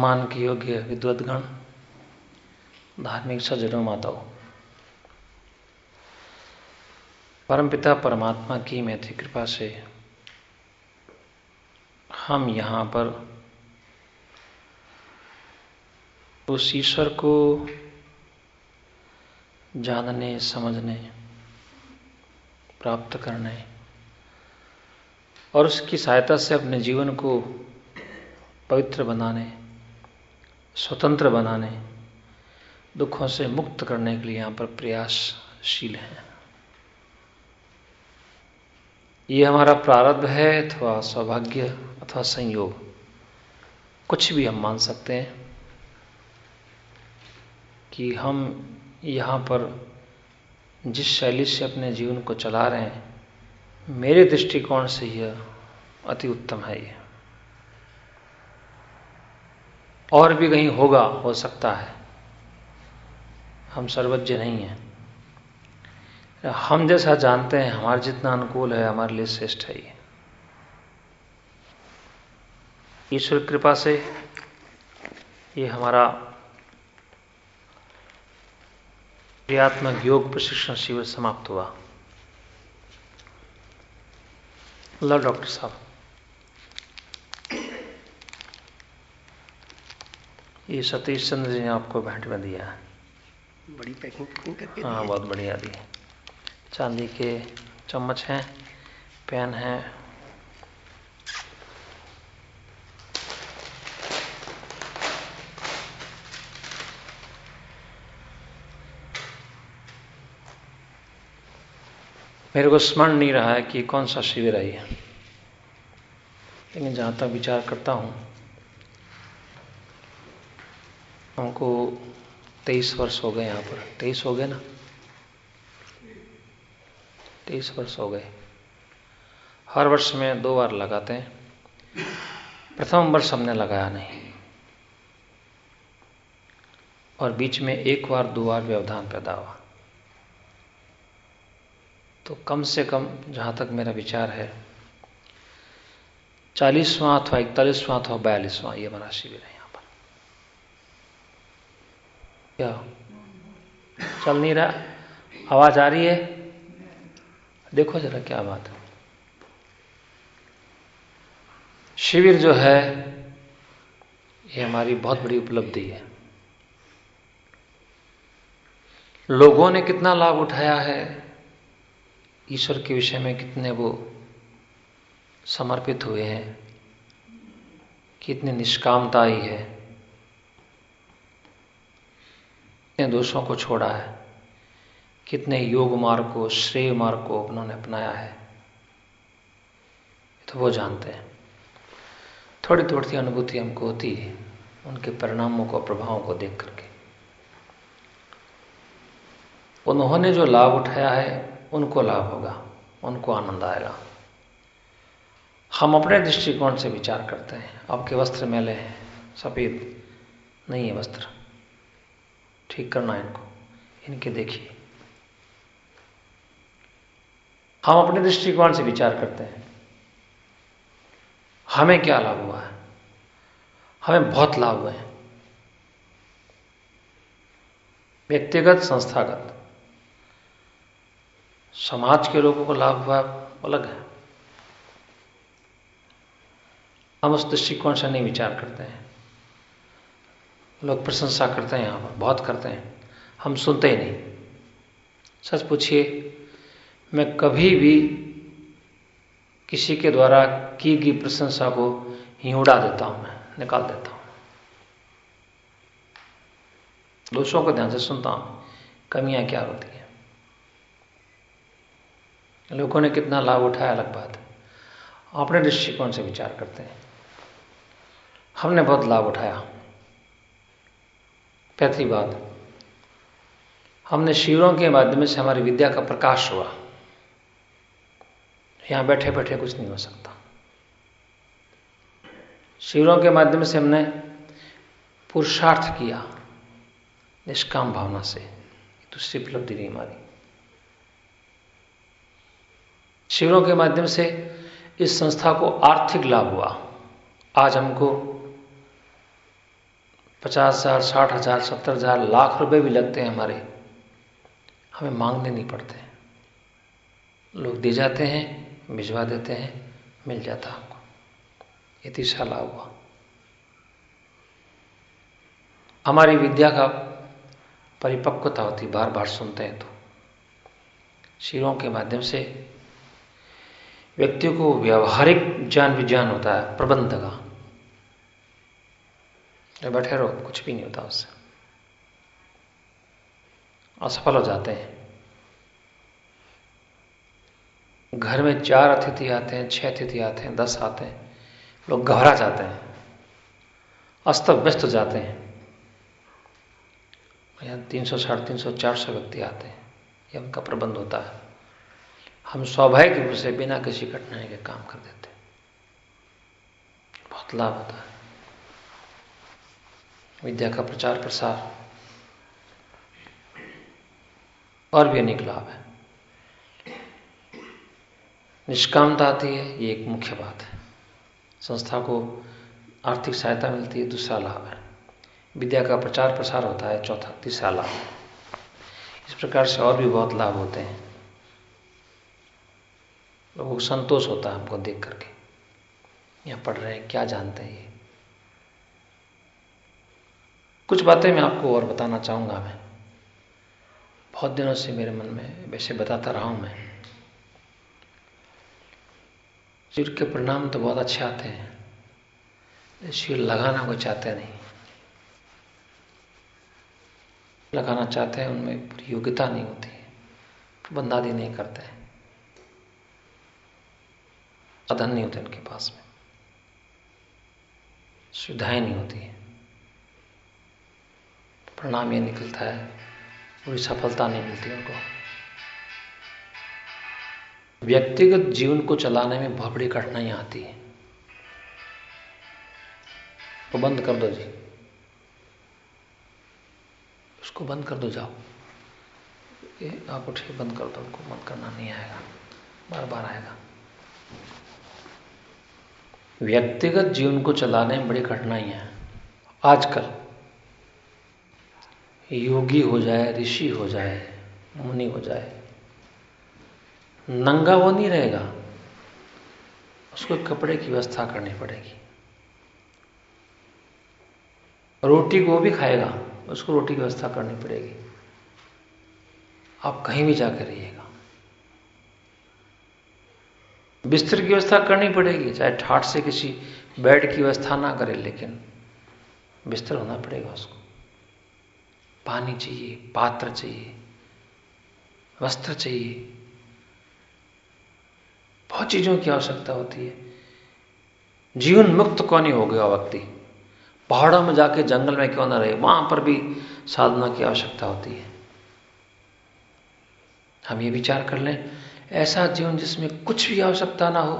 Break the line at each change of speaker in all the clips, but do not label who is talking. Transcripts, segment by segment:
सम्मान के योग्य विद्वतगण धार्मिक सज्जनों माताओं। परमपिता परमात्मा की मैत्री कृपा से हम यहाँ पर उस ईश्वर को जानने, समझने, प्राप्त करने और उसकी सहायता से अपने जीवन को पवित्र बनाने स्वतंत्र बनाने, दुखों से मुक्त करने के लिए यहाँ पर प्रयासशील हैं। ये हमारा प्रारब्ध है अथवा सौभाग्य अथवा संयोग। कुछ भी हम मान सकते हैं कि हम यहाँ पर जिस शैली से अपने जीवन को चला रहे हैं, मेरे दृष्टिकोण से यह अति उत्तम है ये। और भी कहीं होगा, हो सकता है। हम सर्वज्ञ नहीं हैं। हम जैसा जानते हैं, हमारे जितना अनुकूल है, हमारे लिए श्रेष्ठ है ये। ईश्वर कृपा से ये हमारा क्रियात्मक योग प्रशिक्षण शिविर समाप्त हुआ। लो डॉक्टर साहब। ये सतीश चंद्र जी ने आपको भेंट में दिया
बड़ी पैकिंग करके
हाँ बहुत बढ़िया दी चांदी के चम्मच हैं पेन है। मेरे को स्मरण नहीं रहा है कि कौन सा शिविर आई है लेकिन जहाँ तक विचार करता हूँ हमको तेईस वर्ष हो गए यहाँ पर। तेईस हो गए ना? तेईस वर्ष हो गए। हर वर्ष में दो बार लगाते हैं। प्रथम वर्ष हमने लगाया नहीं। और बीच में एक बार, दो बार व्यवधान पैदा हुआ। तो कम से कम जहाँ तक मेरा विचार है, चालीसवां अथवा इकतालीसवां अथवा बयालीसवां, ये हमारा शिविर है यहाँ पर क्या? चल नहीं रहा। आवाज़ आ रही है? देखो जरा क्या बात है। शिविर जो है, ये हमारी बहुत बड़ी उपलब्धि है। लोगों ने कितना लाभ उठाया है, ईश्वर के विषय में कितने वो समर्पित हुए हैं, कितनी निष्कामता आई है। कितने दोषों को छोड़ा है, कितने योग मार्ग को, श्रेय मार्ग को उन्होंने अपनाया है। तो वो जानते हैं। थोड़ी थोड़ी सी अनुभूति हमको होती है, उनके परिणामों को, प्रभावों को देख करके। उन्होंने जो लाभ उठाया है, उनको लाभ होगा, उनको आनंद आएगा। हम अपने दृष्टिकोण से विचार करते हैं, आपके वस्त्र मैले हैं, सफ़ेद, नहीं है वस्त्र। ठीक करना है इनको। इनके देखिए। हम अपने दृष्टिकोण से विचार करते हैं। हमें क्या लाभ हुआ है? हमें बहुत लाभ हुए हैं। व्यक्तिगत, संस्थागत। समाज के लोगों को लाभ हुआ अलग है। हम उस दृष्टिकोण से नहीं विचार करते हैं। लोग प्रशंसा करते हैं यहाँ पर, बहुत करते हैं। हम सुनते ही नहीं। सच पूछिए, मैं कभी भी किसी के द्वारा की गई प्रशंसा को ही उड़ा देता हूँ, मैं निकाल देता हूँ। दोषों को ध्यान से सुनता हूँ, कमियाँ क्या होती हैं। लोगों ने कितना लाभ उठाया, अलग बात है। अपने दृष्टिकोण से विचार करते हैं। हमने बहुत लाभ उठाया। पहली बात, हमने शिविरों के माध्यम से हमारी विद्या का प्रकाश हुआ। यहाँ बैठे बैठे कुछ नहीं हो सकता। शिविरों के माध्यम से हमने पुरुषार्थ किया, निष्काम भावना से। दूसरी उपलब्धि नहीं हमारी। शिविरों के माध्यम से इस संस्था को आर्थिक लाभ हुआ। आज हमको पचास हज़ार, साठ हज़ार, सत्तर हज़ार, लाख रुपए भी लगते हैं हमारे। हमें मांगने नहीं पड़ते। लोग दे जाते हैं, भिजवा देते हैं, मिल जाता हमको। ये तीसरा लाभ हुआ। हमारी विद्या का परिपक्वता होती बार बार सुनते हैं तो। शिरों के माध्यम से व्यक्ति को व्यवहारिक ज्ञान विज्ञान होता है, प्रबंध का। बैठे रहो, कुछ भी नहीं होता उससे। असफल हो जाते हैं। घर में चार अतिथि आते हैं, छह अतिथि आते हैं, दस आते हैं। लोग घबरा जाते हैं। अस्त व्यस्त हो जाते हैं। यहाँ तीन सौ, साढ़े तीन सौ, चार सौ व्यक्ति आते हैं। ये उनका प्रबंध होता है। हम स्वाभाविक रूप से बिना किसी कठिनाई के काम कर देते हैं। बहुत लाभ होता है। विद्या का प्रचार प्रसार। और भी अनेक लाभ है। निष्कामता आती है, ये एक मुख्य बात है। संस्था को आर्थिक सहायता मिलती है, दूसरा लाभ है। विद्या का प्रचार प्रसार होता है, चौथा, तीसरा लाभ। इस प्रकार से और भी बहुत लाभ होते हैं। लोगों को संतोष होता है हमको देख करके। यहाँ पढ़ रहे हैं, क्या जानते हैं ये? कुछ बातें मैं आपको और बताना चाहूँगा मैं। बहुत दिनों से मेरे मन में वैसे बताता रहा हूँ मैं। शिर के परिणाम तो बहुत अच्छे आते हैं शिर लगाना कोई चाहते नहीं। लगाना चाहते हैं, उनमें पूरी योग्यता नहीं होती है बंदादी नहीं करते हैं। अधन नहीं होते उनके पास में। सुविधाएँ नहीं होती है। परिणाम ये निकलता है। पूरी सफलता नहीं मिलती उनको। व्यक्तिगत जीवन को चलाने में बहुत बड़ी कठिनाइयाँ आती है। तो बंद कर दो जी। उसको बंद कर दो जाओ। ये आप उठिए, बंद कर दो। उनको बंद करना, नहीं आएगा। बार बार आएगा। व्यक्तिगत जीवन को चलाने में बड़ी कठिनाइयाँ हैं। आजकल योगी हो जाए, ऋषि हो जाए, मुनि हो जाए, नंगा वो नहीं रहेगा। उसको कपड़े की व्यवस्था करनी पड़ेगी। रोटी को भी खाएगा, उसको रोटी की व्यवस्था करनी पड़ेगी। आप कहीं भी जाकर रहिएगा। बिस्तर की व्यवस्था करनी पड़ेगी, चाहे ठाट से किसी बेड की व्यवस्था ना करे, लेकिन बिस्तर होना पड़ेगा उसको। पानी चाहिए, पात्र चाहिए, वस्त्र चाहिए। बहुत चीज़ों की आवश्यकता होती है। जीवन मुक्त कौन ही हो गया व्यक्ति? पहाड़ों में जाके जंगल में क्यों ना रहे? वहाँ पर भी साधना की आवश्यकता होती है। हम ये विचार कर लें, ऐसा जीवन जिसमें कुछ भी आवश्यकता ना हो,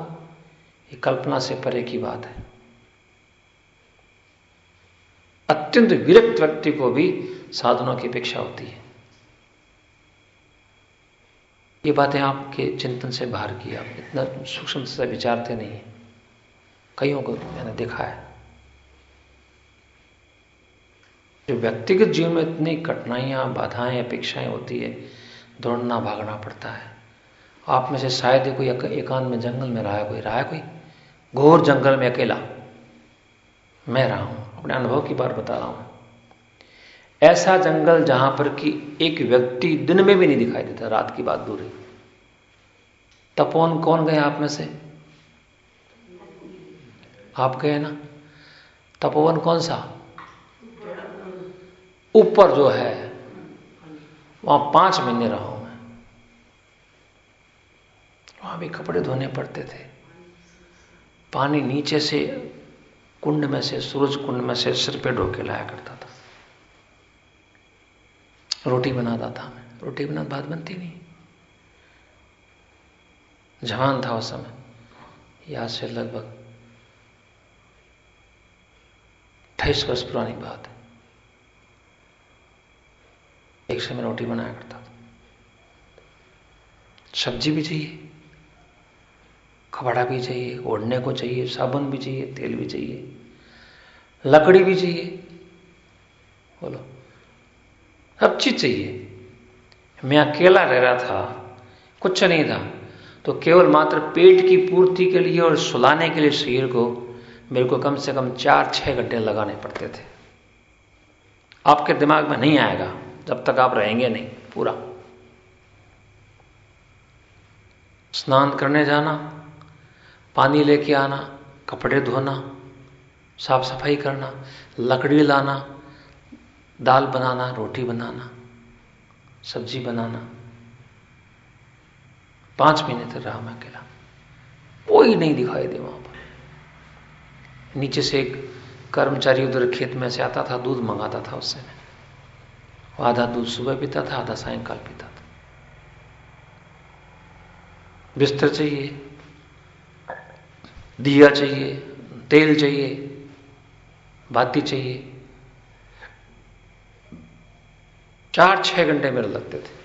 ये कल्पना से परे की बात है। अत्यंत विरक्त व्यक्ति को भी साधनों की अपेक्षा होती है। ये बातें आपके चिंतन से बाहर की, आप इतना सूक्ष्म से विचारते नहीं कईयों को मैंने देखा है। जो व्यक्तिगत जीवन में इतनी कठिनाइयाँ, बाधाएँ, अपेक्षाएँ होती है, दौड़ना, भागना पड़ता है। आप में से शायद ही कोई एकांत में जंगल में रहा है कोई। रहा है कोई? घोर जंगल में अकेला। मैं रहा हूँ। अपने अनुभव की बात बता रहा हूँ। ऐसा जंगल जहाँ पर कि एक व्यक्ति दिन में भी नहीं दिखाई देता, रात की बात दूर तपोन कौन गए आप में से? आप गए ना? तपोवन कौन सा? ऊपर जो है, वहाँ पाँच महीने रहा हूँ मैं। वहाँ भी कपड़े धोने पड़ते थे। पानी नीचे से कुंड में से, सूरज कुंड में से सिर पे ढोके लाया करता था। रोटी बनाता था मैं। रोटी बना बात बनती नहीं। जवान था उस समय। याद से लगभग अठाईस वर्ष पुरानी बात है। एक समय रोटी बनाया करता था। सब्ज़ी भी चाहिए। कपड़ा भी चाहिए, ओढ़ने को चाहिए, साबुन भी चाहिए, तेल भी चाहिए, लकड़ी भी चाहिए। बोलो, सब चीज़ चाहिए। मैं अकेला रह रहा था, कुछ नहीं था तो केवल मात्र पेट की पूर्ति के लिए और सुलाने के लिए शरीर को मेरे को कम से कम चार, छह घंटे लगाने पड़ते थे। आपके दिमाग में नहीं आएगा, जब तक आप रहेंगे नहीं, पूरा। स्नान करने जाना पानी लेके आना, कपड़े धोना साफ़ सफ़ाई करना, लकड़ी लाना, दाल बनाना, रोटी बनाना, सब्ज़ी बनाना। पाँच महीने तक रहा मैं अकेला। कोई नहीं दिखाई दे वहाँ पर। नीचे से एक कर्मचारी उधर खेत में से आता था, दूध मंगाता था उससे। मैं आधा दूध सुबह पीता था, आधा सायंकाल पीता था। बिस्तर चाहिए दिया चाहिए, तेल चाहिए, बाती चाहिए। चार छह घंटे मेरे लगते थे।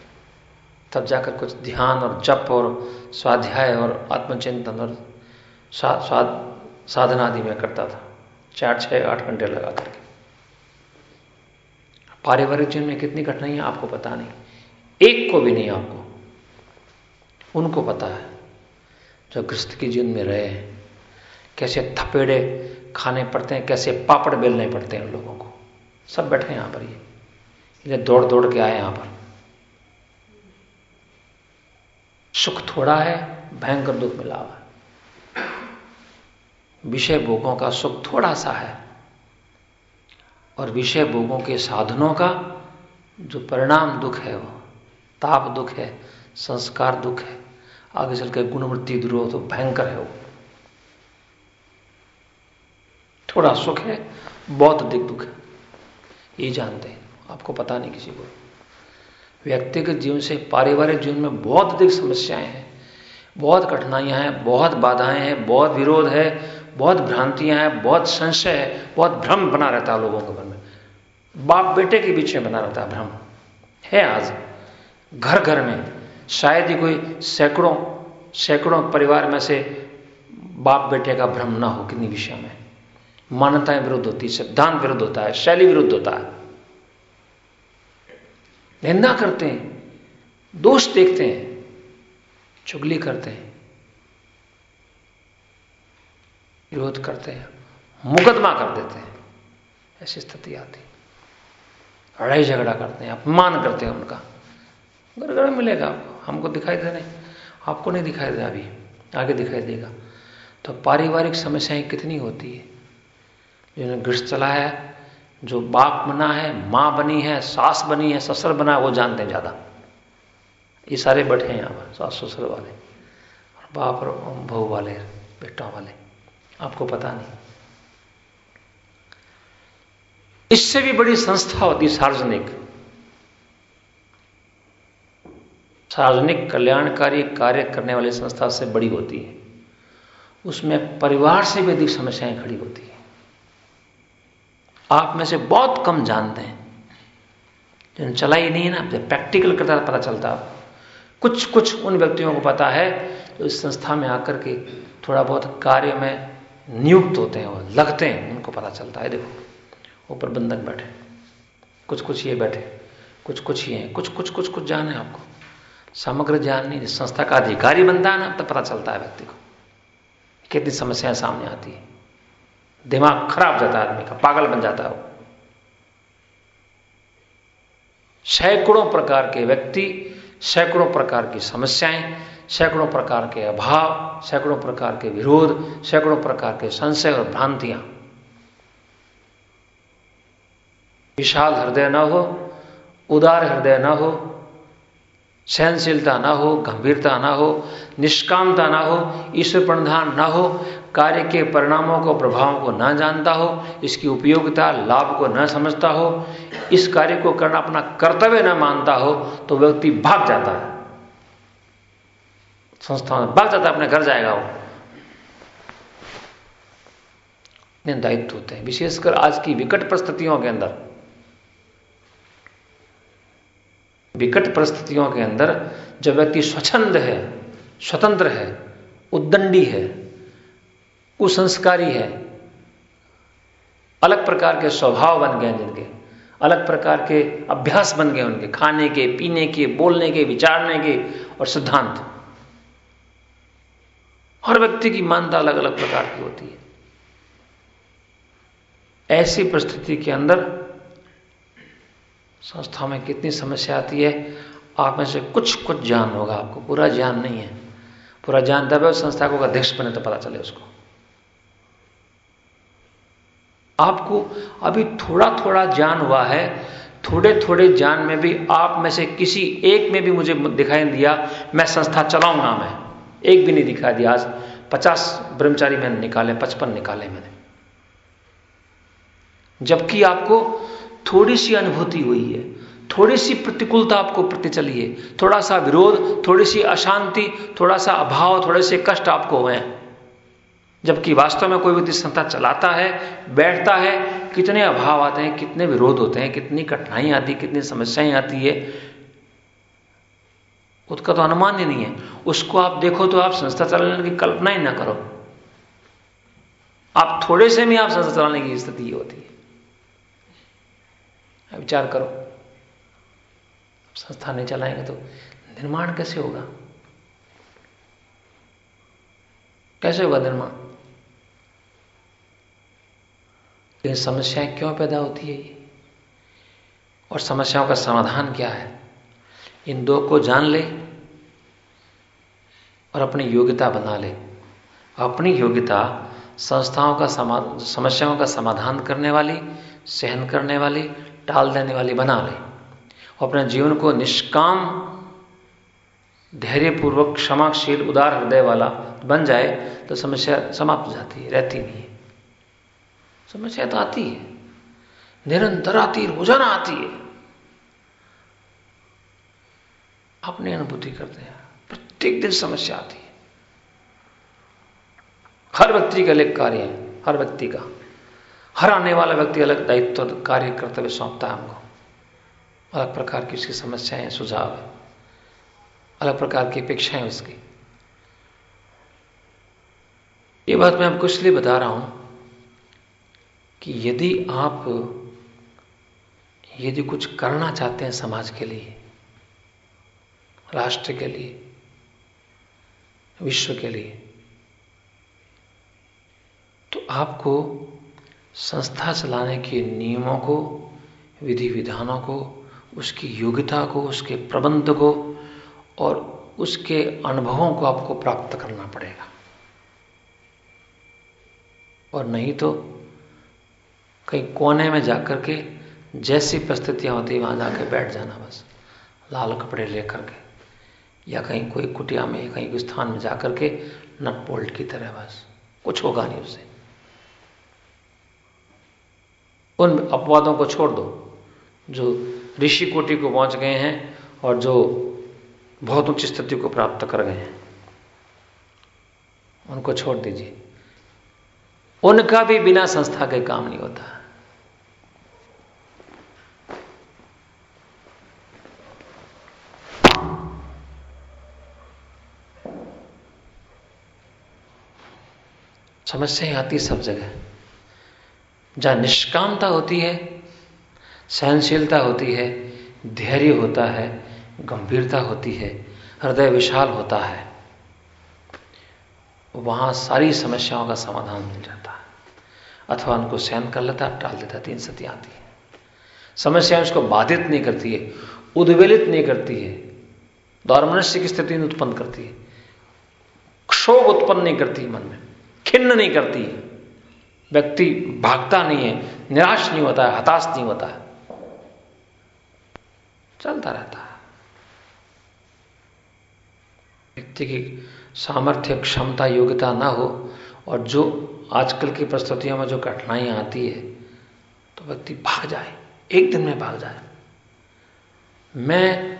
तब जाकर कुछ ध्यान और जप और स्वाध्याय और आत्मचिंतन और स्वाद, साधना आदि में करता था। चार छह आठ घंटे लगा करके पारिवारिक जीवन में कितनी कठिनाइयाँ आपको पता नहीं। एक को भी नहीं आपको। उनको पता है। जो गृहस्थ के जीवन में रहे हैं। कैसे थपेड़े खाने पड़ते हैं, कैसे पापड़ बेलने पड़ते हैं उन लोगों को। सब बैठे यहाँ पर ये। इन्हें दौड़ दौड़ के आए यहाँ पर। सुख थोड़ा है, भयंकर दुख मिला हुआ विषय भोगों का सुख थोड़ा सा है। और विषय भोगों के साधनों का जो परिणाम दुख है वो, ताप दुख है, संस्कार दुख है, आगे चल के गुणवृत्ति द्रोह तो भयंकर है वो। थोड़ा सुख है, बहुत अधिक दुख है। ये जानते हैं, आपको पता नहीं किसी को। व्यक्तिगत जीवन से पारिवारिक जीवन में बहुत अधिक समस्याएँ हैं, बहुत कठिनाइयाँ हैं, बहुत बाधाएँ हैं, बहुत विरोध है, बहुत भ्रांतियाँ हैं, बहुत संशय है, बहुत भ्रम बना रहता है लोगों के मन में। बाप बेटे के बीच में बना रहता है भ्रम। है आज, घर घर में, शायद ही कोई सैकड़ों सैकड़ों परिवार में से बाप बेटे का भ्रम ना हो किन्हीं विषय में। मान्यताएँ विरुद्ध होती है सिद्धांत विरुद्ध होता है, शैली विरुद्ध होता है। निंदा करते हैं, दोष देखते हैं, चुगली करते हैं, विरोध करते हैं, मुकदमा कर देते हैं। ऐसी स्थिति आती लड़ाई झगड़ा करते हैं, अपमान करते हैं उनका। घर मिलेगा आपको, हमको दिखाई दे रहे आपको नहीं दिखाई दे अभी, आगे दिखाई देगा। तो पारिवारिक समस्याएँ कितनी होती है? जिन्होंने गृह चला है, जो बाप बना है, माँ बनी है, सास बनी है, ससुर बना है, वो जानते हैं ज़्यादा। ये सारे बैठे हैं यहाँ पर, सास ससुर वाले, और बाप और बहू वाले, बेटा वाले। आपको पता नहीं। इससे भी बड़ी संस्था होती सार्वजनिक। सार्वजनिक कल्याणकारी कार्य करने वाली संस्था से बड़ी होती है। उसमें परिवार से भी अधिक समस्याएँ खड़ी होती है। आप में से बहुत कम जानते हैं। जिन चला ही नहीं है ना, जब प्रैक्टिकल करता पता चलता। कुछ कुछ उन व्यक्तियों को पता है जो इस संस्था में आकर के थोड़ा बहुत कार्य में नियुक्त होते हैं और लगते हैं, उनको पता चलता है। देखो, वो प्रबंधक बैठे। कुछ कुछ ये बैठे, कुछ कुछ ये हैं। कुछ कुछ कुछ कुछ जान है आपको। समग्र ज्ञान नहीं, संस्था का अधिकारी बनता है ना, तब पता चलता है व्यक्ति को। कितनी समस्याएँ सामने आती है। दिमाग खराब जाता है आदमी का, पागल बन जाता है वो। सैकड़ों प्रकार के व्यक्ति, सैकड़ों प्रकार की समस्याएँ, सैकड़ों प्रकार के अभाव, सैकड़ों प्रकार के विरोध, सैकड़ों प्रकार के संशय और भ्रांतियाँ। विशाल हृदय न हो, उदार हृदय न हो सहनशीलता ना हो, गंभीरता ना हो, निष्कामता ना हो ईश्वर प्रधान ना हो, कार्य के परिणामों को, प्रभावों को न जानता हो, इसकी उपयोगिता, लाभ को न समझता हो, इस कार्य को करना अपना कर्तव्य न मानता हो तो व्यक्ति भाग जाता है। संस्थाओं में भाग जाता है, अपने घर जाएगा वो। दायित्व होते हैं, विशेषकर आज की विकट परिस्थितियों के अंदर। विकट परिस्थितियों के अंदर जब व्यक्ति स्वच्छंद है, स्वतंत्र है, उद्दंडी है, कुसंस्कारी है, अलग प्रकार के स्वभाव बन गए जिनके, अलग प्रकार के अभ्यास बन गए उनके, खाने के, पीने के, बोलने के, विचारने के और सिद्धांत। हर व्यक्ति की मानता अलग अलग प्रकार की होती है। ऐसी परिस्थिति के अंदर संस्था में कितनी समस्या आती है, आप में से कुछ कुछ ज्ञान होगा आपको। पूरा ज्ञान नहीं है। पूरा ज्ञान तब है संस्था को अध्यक्ष बने तो पता चले उसको। आपको अभी थोड़ा थोड़ा ज्ञान हुआ है थोड़े थोड़े ज्ञान में भी आप में से किसी एक में भी मुझे दिखाई दिया, मैं संस्था चलाऊँगा मैं। एक भी नहीं दिखा दिया आज। पचास ब्रह्मचारी मैंने निकाले, पचपन निकाले मैंने। जबकि आपको थोड़ी सी अनुभूति हुई है। थोड़ी सी प्रतिकूलता आपको प्रति चली है। थोड़ा सा विरोध, थोड़ी सी अशांति, थोड़ा सा अभाव, थोड़े से कष्ट आपको हुए जबकि वास्तव में कोई व्यक्ति संस्था चलाता है, बैठता है, कितने अभाव आते हैं, कितने विरोध होते हैं, कितनी कठिनाई आती है, कितनी समस्याएँ आती है, उसका तो अनुमान ही नहीं है। उसको आप देखो तो आप संस्था चलाने की कल्पना ही ना करो। आप थोड़े से भी आप संस्था चलाने की स्थिति होती है। विचार करो। संस्था नहीं चलाएँगे तो निर्माण कैसे होगा? कैसे होगा निर्माण? लेकिन समस्याएँ क्यों पैदा होती है ये? और समस्याओं का समाधान क्या है? इन दो को जान ले और अपनी योग्यता बना ले। अपनी योग्यता संस्थाओं का समस्याओं का समाधान करने वाली, सहन करने वाली टाल देने वाली बना ले अपने जीवन को निष्काम, धैर्यपूर्वक, क्षमाशील, उदार हृदय वाला बन जाए तो समस्या समाप्त जाती है, रहती नहीं है। समस्या तो आती है। निरंतर आती रोज़ाना आती है। अपनी अनुभूति करते हैं। प्रत्येक दिन समस्या आती है। हर व्यक्ति का लेख कार्य है, हर व्यक्ति का। हर आने वाला व्यक्ति अलग दायित्व कार्य कर्तव्य सौंपता है हमको। अलग प्रकार की उसकी समस्याएँ सुझाव है। अलग प्रकार की अपेक्षाएँ उसकी। ये बात मैं आपको इसलिए बता रहा हूँ कि यदि आप, यदि कुछ करना चाहते हैं समाज के लिए, राष्ट्र के लिए, विश्व के लिए तो आपको संस्था चलाने के नियमों को विधि विधानों को, उसकी योग्यता को, उसके प्रबंध को और उसके अनुभवों को आपको प्राप्त करना पड़ेगा। और नहीं तो कहीं कोने में जाकर के जैसी परिस्थितियाँ होती वहाँ जाके बैठ जाना बस, लाल कपड़े लेकर के, या कहीं कोई कुटिया में कहीं स्थान में जाकर के नट बोल्ट की तरह बस, कुछ होगा नहीं उससे। उन अपवादों को छोड़ दो, जो ऋषि कोटि को पहुँच गए हैं और जो बहुत उच्च स्थिति को प्राप्त कर गए हैं। उनको छोड़ दीजिए। उनका भी बिना संस्था के काम नहीं होता। समस्याएँ आती सब जगह। जहाँ निष्कामता होती है, सहनशीलता होती है, धैर्य होता है, गंभीरता होती है, हृदय विशाल होता है, वहाँ सारी समस्याओं का समाधान मिल जाता है। अथवा उनको सहन कर लेता टाल देता तीन सती आती है। समस्या उसको बाधित नहीं करती है, उद्वेलित नहीं करती है दौरमनुष्य की स्थिति उत्पन्न करती है, क्षोभ उत्पन्न नहीं करती मन में, खिन्न नहीं करती है। व्यक्ति भागता नहीं है, निराश नहीं होता है, हताश नहीं होता है। चलता रहता है। व्यक्ति की सामर्थ्य, क्षमता, योग्यता ना हो और जो आजकल की परिस्थितियों में जो कठिनाइयाँ आती है तो व्यक्ति भाग जाए, एक दिन में भाग जाए। मैं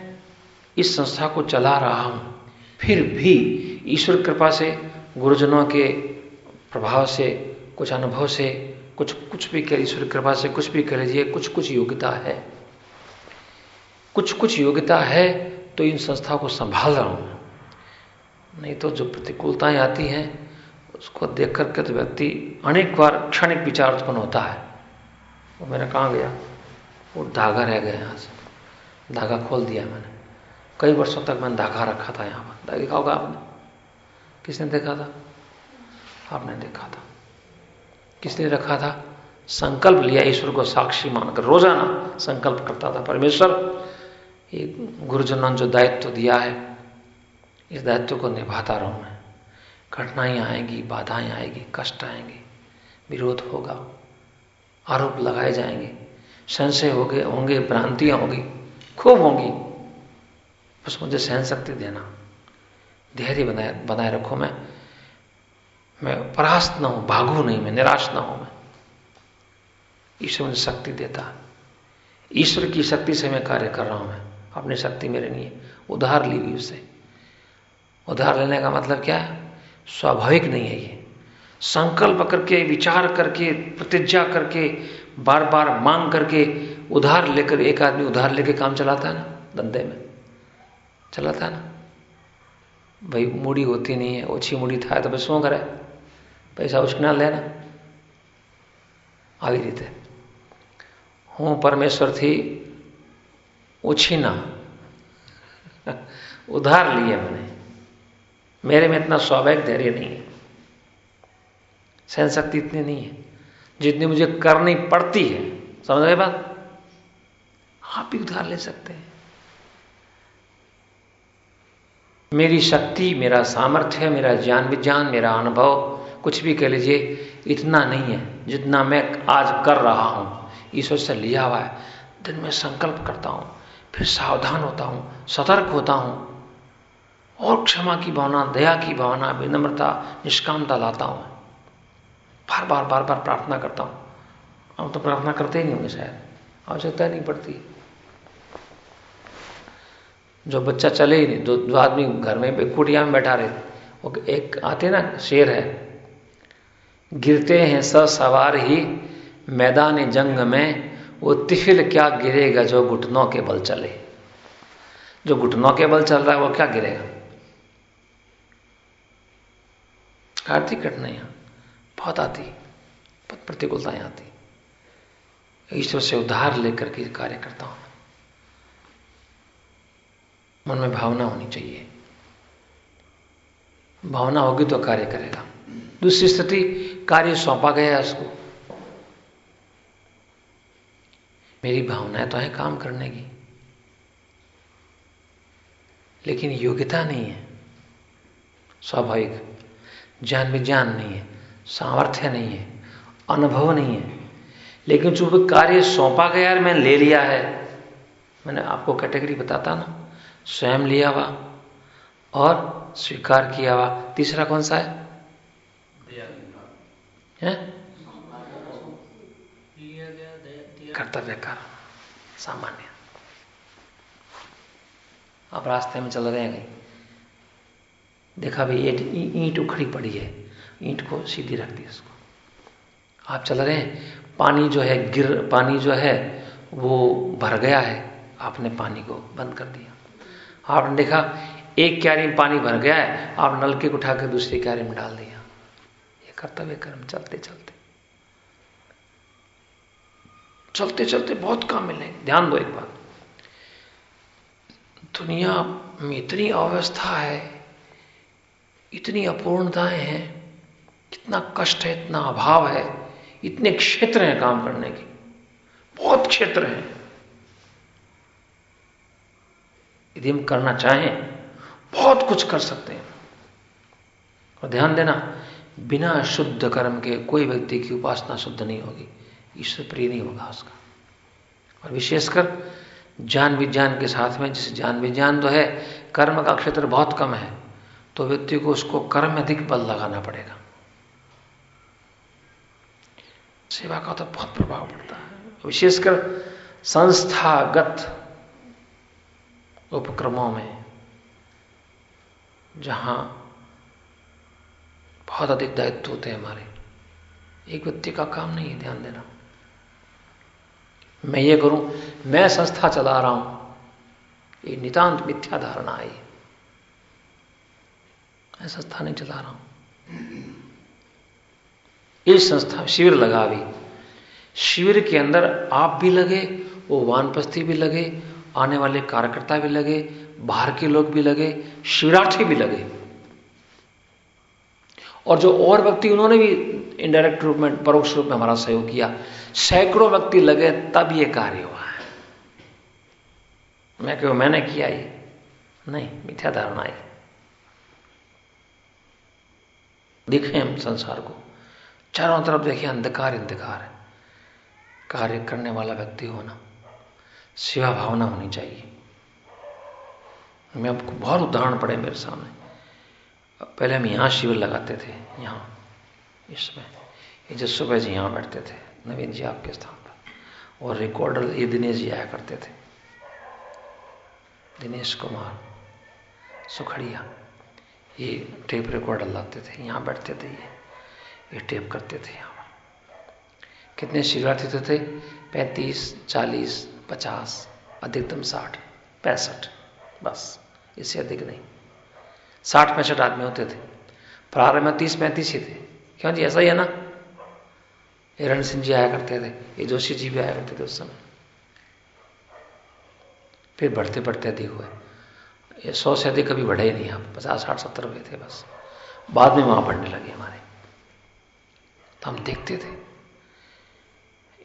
इस संस्था को चला रहा हूँ, फिर भी ईश्वर कृपा से, गुरुजनों के प्रभाव से कुछ अनुभव से, कुछ कुछ भी कर, ईश्वर कृपा से कुछ भी कर लीजिए कुछ कुछ योग्यता है। कुछ कुछ योग्यता है तो इन संस्थाओं को संभाल रहा हूँ नहीं तो जो प्रतिकूलताएँ आती हैं, उसको देख करके तो व्यक्ति अनेक बार, क्षणिक विचार उत्पन्न होता है। वो मेरा कहाँ गया? वो धागा रह गया यहाँ से। धागा खोल दिया मैंने। कई वर्षों तक मैंने धागा रखा था यहाँ पर। देखा होगा आपने? किसने देखा था? आपने देखा था। किसने रखा था? संकल्प लिया ईश्वर को साक्षी मानकर। रोज़ाना संकल्प करता था परमेश्वर। ये गुरुजनों ने जो दायित्व दिया है, इस दायित्व को निभाता रहूँ मैं। कठिनाइयाँ आएँगी, बाधाएँ आएगी, कष्ट आएँगे, विरोध होगा, आरोप लगाए जाएँगे, संशय हो गए होंगे, भ्रांतियाँ होंगी, खूब होंगी। बस मुझे सहन शक्ति देना, धैर्य बनाए बनाए रखो मैं। मैं परास्त ना हूँ, भागू नहीं मैं, निराश ना हूँ मैं। ईश्वर मुझे शक्ति देता है। ईश्वर की शक्ति से मैं कार्य कर रहा हूँ मैं। अपनी शक्ति मेरे लिए। उधार ली हुई उसे। उधार लेने का मतलब क्या है? स्वाभाविक नहीं है ये। संकल्प करके, विचार करके, प्रतिज्ञा करके बार बार मांग करके उधार लेकर एक आदमी उधार लेके काम चलाता है ना, धंधे में। चलाता है ना। भाई, मूढ़ी होती नहीं है, ओछी मूढ़ी था तो बस वो करे। પૈસા ઉચકના લેના આવી રીતે હું પરમેશ્વરથી ઉછીના उधार लिए मैंने मेरे में इतना स्वाभाविक धैर्य नहीं है सहन शक्ति इतनी नहीं है जितनी मुझे करनी पड़ती है समझ रहे बात आप भी उधार ले सकते हैं मेरी शक्ति मेरा सामर्थ्य मेरा ज्ञान विज्ञान मेरा अनुभव कुछ भी कह लीजिए इतना नहीं है जितना मैं आज कर रहा हूँ। ईश्वर से लिया हुआ है। दिन में संकल्प करता हूँ फिर सावधान होता हूँ सतर्क होता हूँ और क्षमा की भावना दया की भावना विनम्रता निष्कामता लाता हूँ। बार बार बार बार प्रार्थना करता हूँ। हम तो प्रार्थना करते ही नहीं होंगे शायद। आवश्यकता नहीं पड़ती। जो बच्चा चले ही नहीं दो, दो आदमी घर में कुटिया में बैठा रहे वो एक आते ना शेर है गिरते हैं, स सवार ही मैदान जंग में, वो तिफिल क्या गिरेगा जो घुटनों के बल चले? जो घुटनों के बल चल रहा है, वो क्या गिरेगा? आर्थिक कठिनाइयाँ, बहुत आती, बहुत प्रतिकूलताएँ आती। ईश्वर से उधार लेकर के कार्य करता हूँ। मन में भावना होनी चाहिए। भावना होगी तो कार्य करेगा। दूसरी स्थिति कार्य सौंपा गया उसको। मेरी भावनाएँ तो है काम करने की। लेकिन योग्यता नहीं है। स्वाभाविक। ज्ञान विज्ञान नहीं है। सामर्थ्य नहीं है। अनुभव नहीं है। लेकिन जो कार्य सौंपा गया है मैंने ले लिया है मैंने आपको कैटेगरी बताता ना स्वयं लिया हुआ और स्वीकार किया हुआ। तीसरा कौन सा है, है? कर्तव्य कर सामान्य। आप रास्ते में चल रहे हैं कहीं। देखा भाई ईंट उखड़ी पड़ी है। ईंट को सीधी रख दी उसको। आप चल रहे हैं पानी जो है गिर पानी जो है वो भर गया है। आपने पानी को बंद कर दिया। आपने देखा एक क्यारी में पानी भर गया है। आप नलके को उठाकर दूसरी क्यारी में डाल दिया। कर्तव्य कर्म, चलते चलते। चलते चलते बहुत काम मिले ध्यान दो एक बात। दुनिया में इतनी अव्यवस्था है, इतनी अपूर्णताएँ हैं इतना कष्ट है, इतना अभाव है, इतने क्षेत्र हैं काम करने के। बहुत क्षेत्र हैं। यदि हम करना चाहें, बहुत कुछ कर सकते हैं। और ध्यान देना बिना शुद्ध कर्म के कोई व्यक्ति की उपासना शुद्ध नहीं होगी। ईश्वर प्रिय नहीं होगा उसका। और विशेषकर ज्ञान विज्ञान के साथ में, जिस ज्ञान विज्ञान तो है, कर्म का क्षेत्र बहुत कम है तो व्यक्ति को उसको कर्म में अधिक बल लगाना पड़ेगा। सेवा का तो बहुत प्रभाव पड़ता है। विशेषकर संस्थागत उपक्रमों में, जहाँ बहुत अधिक दायित्व होते हैं हमारे। एक व्यक्ति का काम नहीं है ध्यान देना। मैं ये करूँ, मैं संस्था चला रहा हूँ। ये नितांत मिथ्या धारणा है मैं संस्था नहीं चला रहा हूँ। इस संस्था शिविर लगा भी। शिविर के अंदर आप भी लगे, वो वानपस्थी भी लगे, आने वाले कार्यकर्ता भी लगे, बाहर के लोग भी लगे, शिवरार्थी भी लगे। और जो और व्यक्ति उन्होंने भी इनडायरेक्ट रूप में, परोक्ष रूप में हमारा सहयोग किया, सैकड़ों व्यक्ति लगे, तब ये कार्य हुआ है। मैं क्यों मैंने किया ये? नहीं, मिथ्या धारणा है। दिखे हम संसार को। चारों तरफ़ देखिए, अंधकार अंधकार है। कार्य करने वाला व्यक्ति होना, सेवा भावना होनी चाहिए। मैं आपको बहुत उदाहरण पड़े मेरे सामने। पहले हम यहाँ शिविर लगाते थे, यहाँ, इसमें। ये जो सुबह जी यहाँ बैठते थे, नवीन जी आपके स्थान पर। और रिकॉर्डर ये दिनेश जी आया करते थे। दिनेश कुमार, सुखड़िया, ये टेप रिकॉर्डर लाते थे, यहाँ बैठते थे ये। ये टेप करते थे यहाँ। पर कितने शिवरात्रि तो थे? पैंतीस, चालीस, पचास, अधिकतम साठ, पैंसठ, बस, इससे अधिक नहीं। साठ पैंसठ आदमी होते थे। प्रारंभ में तीस पैंतीस ही थे। क्यों जी? ऐसा ही है ना? हिरण सिंह जी आया करते थे, ये जोशी जी भी आया करते थे उस समय। फिर बढ़ते बढ़ते अधिक हुए। ये सौ से अधिक कभी बढ़े ही नहीं आप पचास, साठ, सत्तर हुए थे बस। बाद में वहाँ बढ़ने लगे हमारे। तो हम देखते थे।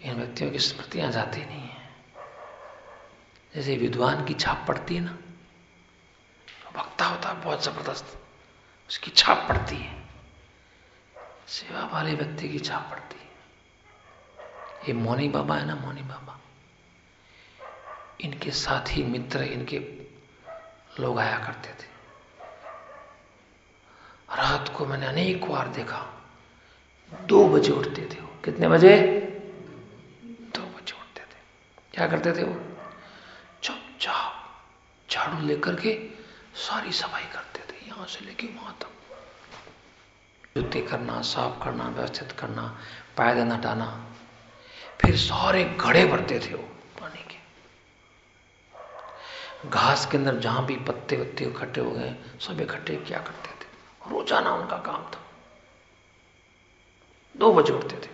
इन व्यक्तियों की स्मृतियाँ जाती नहीं है। जैसे विद्वान की छाप पड़ती है ना वक्ता होता है, बहुत ज़बरदस्त। उसकी छाप पड़ती है। सेवा वाले व्यक्ति की छाप पड़ती है। ये मोनी बाबा है ना, मोनी बाबा? इनके साथी मित्र, इनके लोग आया करते थे। रात को मैंने अनेक बार देखा। दो बजे उठते थे वो। कितने बजे? दो बजे उठते थे। क्या करते थे वो? चुपचाप झाड़ू लेकर के सारी सफ़ाई करते थे, यहाँ से लेके वहाँ तक। जुते करना, साफ़ करना, व्यवस्थित करना पायदान हटाना। फिर सारे घड़े भरते थे वो पानी के। घास के अंदर जहाँ भी पत्ते वत्ते इकट्ठे हो गए, सब इकट्ठे क्या करते थे। रोज़ाना उनका काम था। दो बजे उठते थे।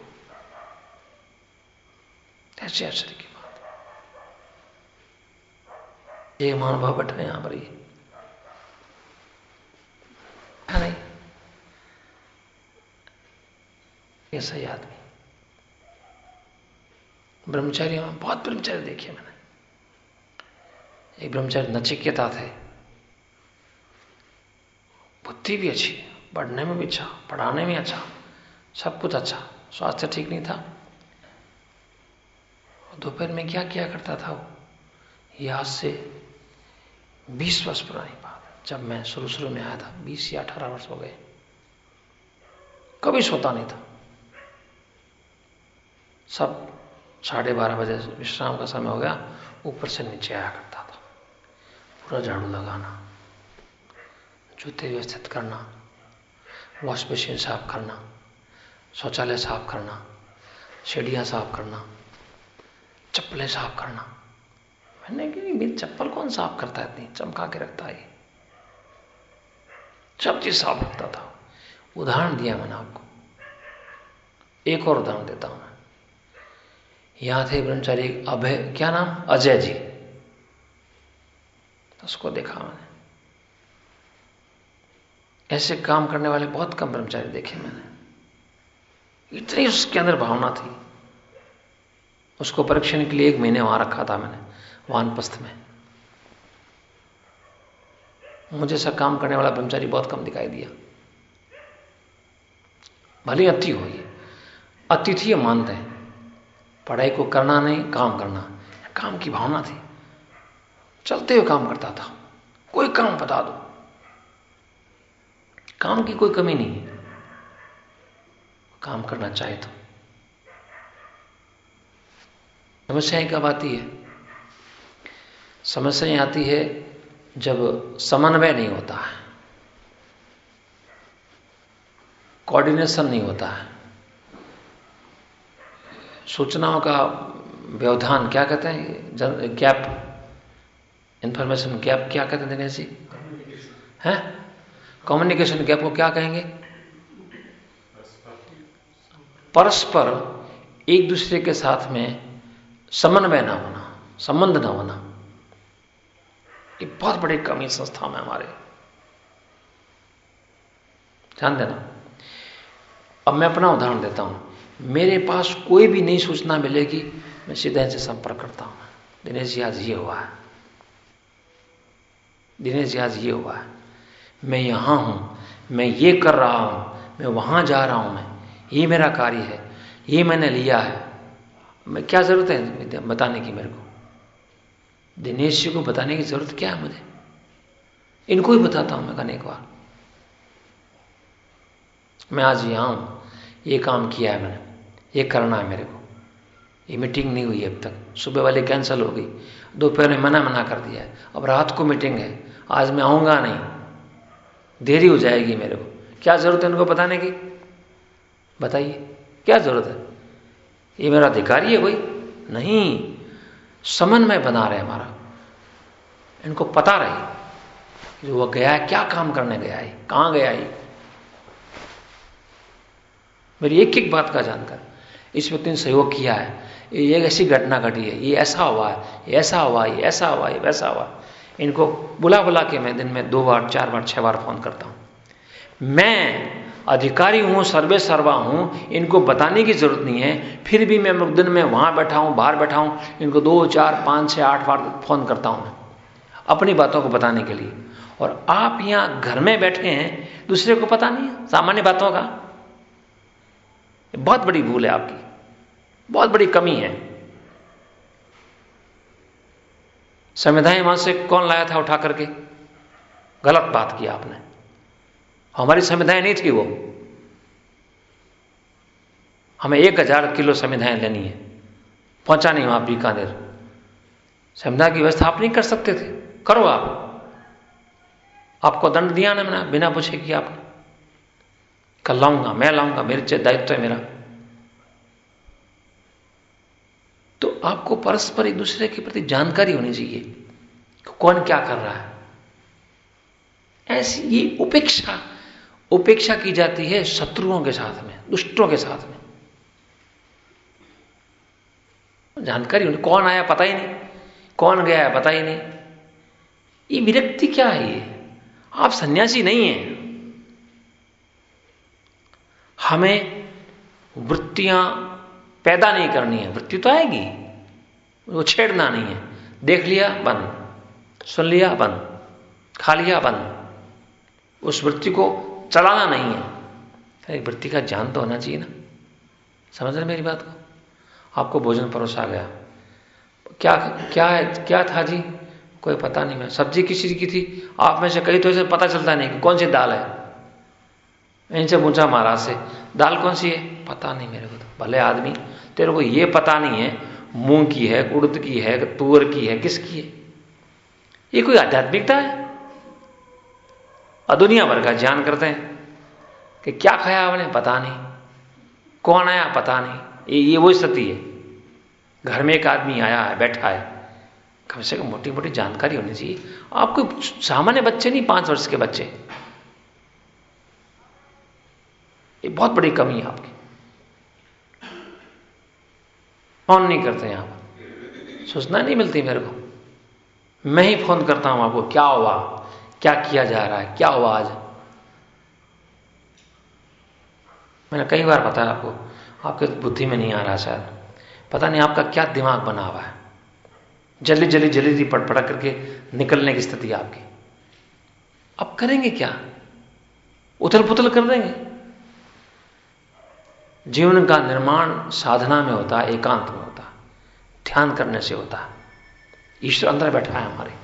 ऐसे आश्चर्य की बात। ये महानुभाव बैठा यहाँ पर ही है नहीं ये सही आदमी ब्रह्मचारी में बहुत ब्रह्मचारी देखे मैंने। एक ब्रह्मचारी नचिकेता थे बुद्धि भी अच्छी पढ़ने में भी अच्छा पढ़ाने में अच्छा सब कुछ अच्छा स्वास्थ्य ठीक नहीं था। दोपहर में क्या किया करता था वो? आज से बीस वर्ष पुरानी बात जब मैं शुरू शुरू में आया था, बीस या अठारह वर्ष हो गए। कभी सोता नहीं था। सब साढ़े बारह बजे विश्राम का समय हो गया, ऊपर से नीचे आया करता था। पूरा झाड़ू लगाना, जूते व्यवस्थित करना, वॉश मशीन साफ़ करना, शौचालय साफ़ करना, सीढ़ियाँ साफ़ करना, चप्पलें साफ़ करना। मैंने कि मेरी चप्पल कौन साफ़ करता है? इतनी चमका के रखता है सब चीज़ साफ़ रखता था। उदाहरण दिया मैंने आपको। एक और उदाहरण देता हूँ। यहाँ थे ब्रह्मचारी अभय, क्या नाम? अजय जी। उसको देखा मैंने। ऐसे काम करने वाले बहुत कम ब्रह्मचारी देखे मैंने। इतनी उसके अंदर भावना थी। उसको परीक्षण के लिए एक महीने वहाँ रखा था मैंने वानपस्थ में। मुझे सब काम करने वाला ब्रह्मचारी बहुत कम दिखाई दिया। भले अति हो ये। अतिथि मानते हैं। पढ़ाई को करना नहीं, काम करना। काम की भावना थी। चलते हुए काम करता था। कोई काम बता दो। काम की कोई कमी नहीं। काम करना चाहे तो। समस्याएँ कब आती है? समस्याएँ आती है जब समन्वय नहीं होता है। कोऑर्डिनेशन नहीं होता है। सूचनाओं का व्यवधान क्या कहते हैं? जन, गैप इंफॉर्मेशन गैप क्या कहते हैं दिनेश जी? हैं? कम्युनिकेशन गैप को क्या कहेंगे? परस्पर एक दूसरे के साथ में समन्वय ना होना, संबंध ना होना। ये बहुत बड़ी कमी संस्था में हमारे। ध्यान देना। अब मैं अपना उदाहरण देता हूँ। मेरे पास कोई भी नई सूचना मिलेगी, मैं सीधे इनसे संपर्क करता हूँ। दिनेश जी, आज ये हुआ है। दिनेश जी, आज ये हुआ है। मैं यहाँ हूँ, मैं ये कर रहा हूँ, मैं वहाँ जा रहा हूँ, मैं, ये मेरा कार्य है, ये मैंने लिया है। मैं क्या ज़रूरत है बताने की मेरे को? दिनेश जी को बताने की ज़रूरत क्या है मुझे? इनको ही बताता हूँ मैं एक बार। मैं आज यहाँ हूँ, ये काम किया है मैंने। ये करना है मेरे को। ये मीटिंग नहीं हुई अब तक। सुबह वाली कैंसिल हो गई। दोपहर में मना मना कर दिया है। अब रात को मीटिंग है। आज मैं आऊँगा नहीं। देरी हो जाएगी मेरे को। क्या ज़रूरत है इनको बताने की? बताइए। क्या ज़रूरत है? ये मेरा अधिकारी है कोई? नहीं। समन्वय बना रहे हमारा। इनको पता रहे जो वह गया है, क्या काम करने गया है, कहाँ गया है मेरी एक एक बात का जानकर। इस व्यक्ति ने सहयोग किया है। ये ऐसी घटना घटी है। ये ऐसा हुआ है ऐसा हुआ ये ऐसा हुआ ये वैसा हुआ इनको बुला बुला के मैं दिन में दो बार, चार बार, छह बार फ़ोन करता हूँ। मैं अधिकारी हूँ, सर्वे सर्वा हूँ, इनको बताने की ज़रूरत नहीं है। फिर भी मैं दिन में वहाँ बैठा हूँ, बाहर बैठा हूँ, इनको दो, चार, पाँच, छह, आठ बार फ़ोन करता हूँ मैं, अपनी बातों को बताने के लिए। और आप यहाँ घर में बैठे हैं, दूसरे को पता नहीं है, सामान्य बातों का। बहुत बड़ी भूल है आपकी। बहुत बड़ी कमी है। संविधान वहाँ से कौन लाया था उठा करके? गलत बात की आपने। हमारी संविधान नहीं थी वो। हमें एक हज़ार किलो संविधान लेनी है। पहुँचा नहीं वहाँ बीकानेर। संविधान की व्यवस्था आप नहीं कर सकते थे। करो आप। आपको दंड दिया ना मैंने, बिना पूछे कि आपने। कल लाऊँगा, मैं लाऊँगा, मेरे दायित्व है मेरा। तो आपको परस्पर एक दूसरे के प्रति जानकारी होनी चाहिए कौन क्या कर रहा है। ऐसी ये उपेक्षा उपेक्षा की जाती है शत्रुओं के साथ में, दुष्टों के साथ में। जानकारी होनी, कौन आया पता ही नहीं, कौन गया पता ही नहीं। ये विरक्ति क्या है ये? आप सन्यासी नहीं हैं। हमें वृत्तियाँ पैदा नहीं करनी है वृत्ति तो आएगी। वो छेड़ना नहीं है। देख लिया, बंद। सुन लिया, बंद। खा लिया, बंद। उस वृत्ति को चलाना नहीं है। एक वृत्ति का ज्ञान तो होना चाहिए ना। समझ रहे मेरी बात को? आपको भोजन परोसा गया। क्या क्या है क्या था जी? कोई पता नहीं मैं। सब्ज़ी किस चीज़ की थी? आप में से कहीं तो इसे पता चलता नहीं कि कौन सी दाल है। इनसे पूछा महाराज से, दाल कौन सी है? पता नहीं मेरे को तो। भले आदमी, तेरे को ये पता नहीं है मूंग की है, उड़द की है, तुअर की है, किसकी है? ये कोई आध्यात्मिकता है? और दुनिया भर का ज्ञान करते हैं कि क्या खाया आपने? पता नहीं। कौन आया? पता नहीं। ये ये वो स्थिति है। घर में एक आदमी आया है, बैठा है। कम से कम मोटी मोटी जानकारी होनी चाहिए। आपको सामान्य बच्चे नहीं, पाँच वर्ष के बच्चे। ये बहुत बड़ी कमी है आपकी। फ़ोन नहीं करते यहाँ पर। सूचना नहीं मिलती मेरे को। मैं ही फ़ोन करता हूँ आपको, क्या हुआ? क्या किया जा रहा है? क्या हुआ आज? मैंने कई बार बताया आपको, आपके बुद्धि में नहीं आ रहा शायद। पता नहीं आपका क्या दिमाग बना हुआ है। जल्दी जल्दी जल्दी जल्दी पट पटक करके निकलने की स्थिति आपकी। अब करेंगे क्या? उथल पुथल कर देंगे। जीवन का निर्माण साधना में होता है, एकांत में होता ध्यान करने से होता है। ईश्वर अंदर बैठा है हमारे।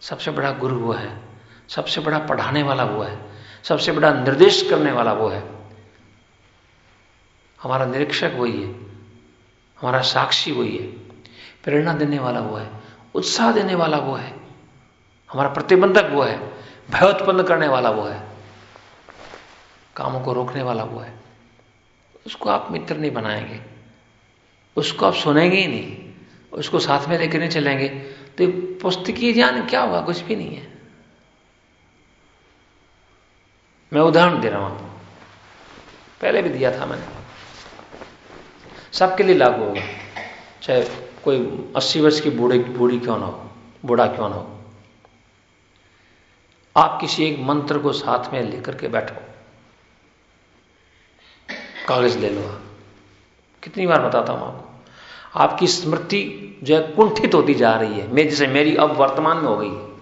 सबसे बड़ा गुरु वो है, सबसे बड़ा पढ़ाने वाला वो है, सबसे बड़ा निर्देश करने वाला वो है। हमारा निरीक्षक वही है, हमारा साक्षी वही है, प्रेरणा देने वाला वो है, उत्साह देने वाला वो है, हमारा प्रतिबंधक वो है, भय उत्पन्न करने वाला वो है, कामों को रोकने वाला वो है। उसको आप मित्र नहीं बनाएँगे। उसको आप सुनेंगे ही नहीं। उसको साथ में लेकर नहीं चलेंगे। तो पुस्तकीय ज्ञान क्या होगा कुछ भी नहीं है। मैं उदाहरण दे रहा हूँ आपको। पहले भी दिया था मैंने। सबके लिए लागू होगा। चाहे कोई अस्सी वर्ष की बूढ़े, बूढ़ी क्यों ना हो, बूढ़ा क्यों ना हो। आप किसी एक मंत्र को साथ में लेकर के बैठो। कागज़ ले लो। आप कितनी बार बताता हूँ आपको? आपकी स्मृति जो है कुंठित होती जा रही है। मैं जैसे मेरी अब वर्तमान में हो गई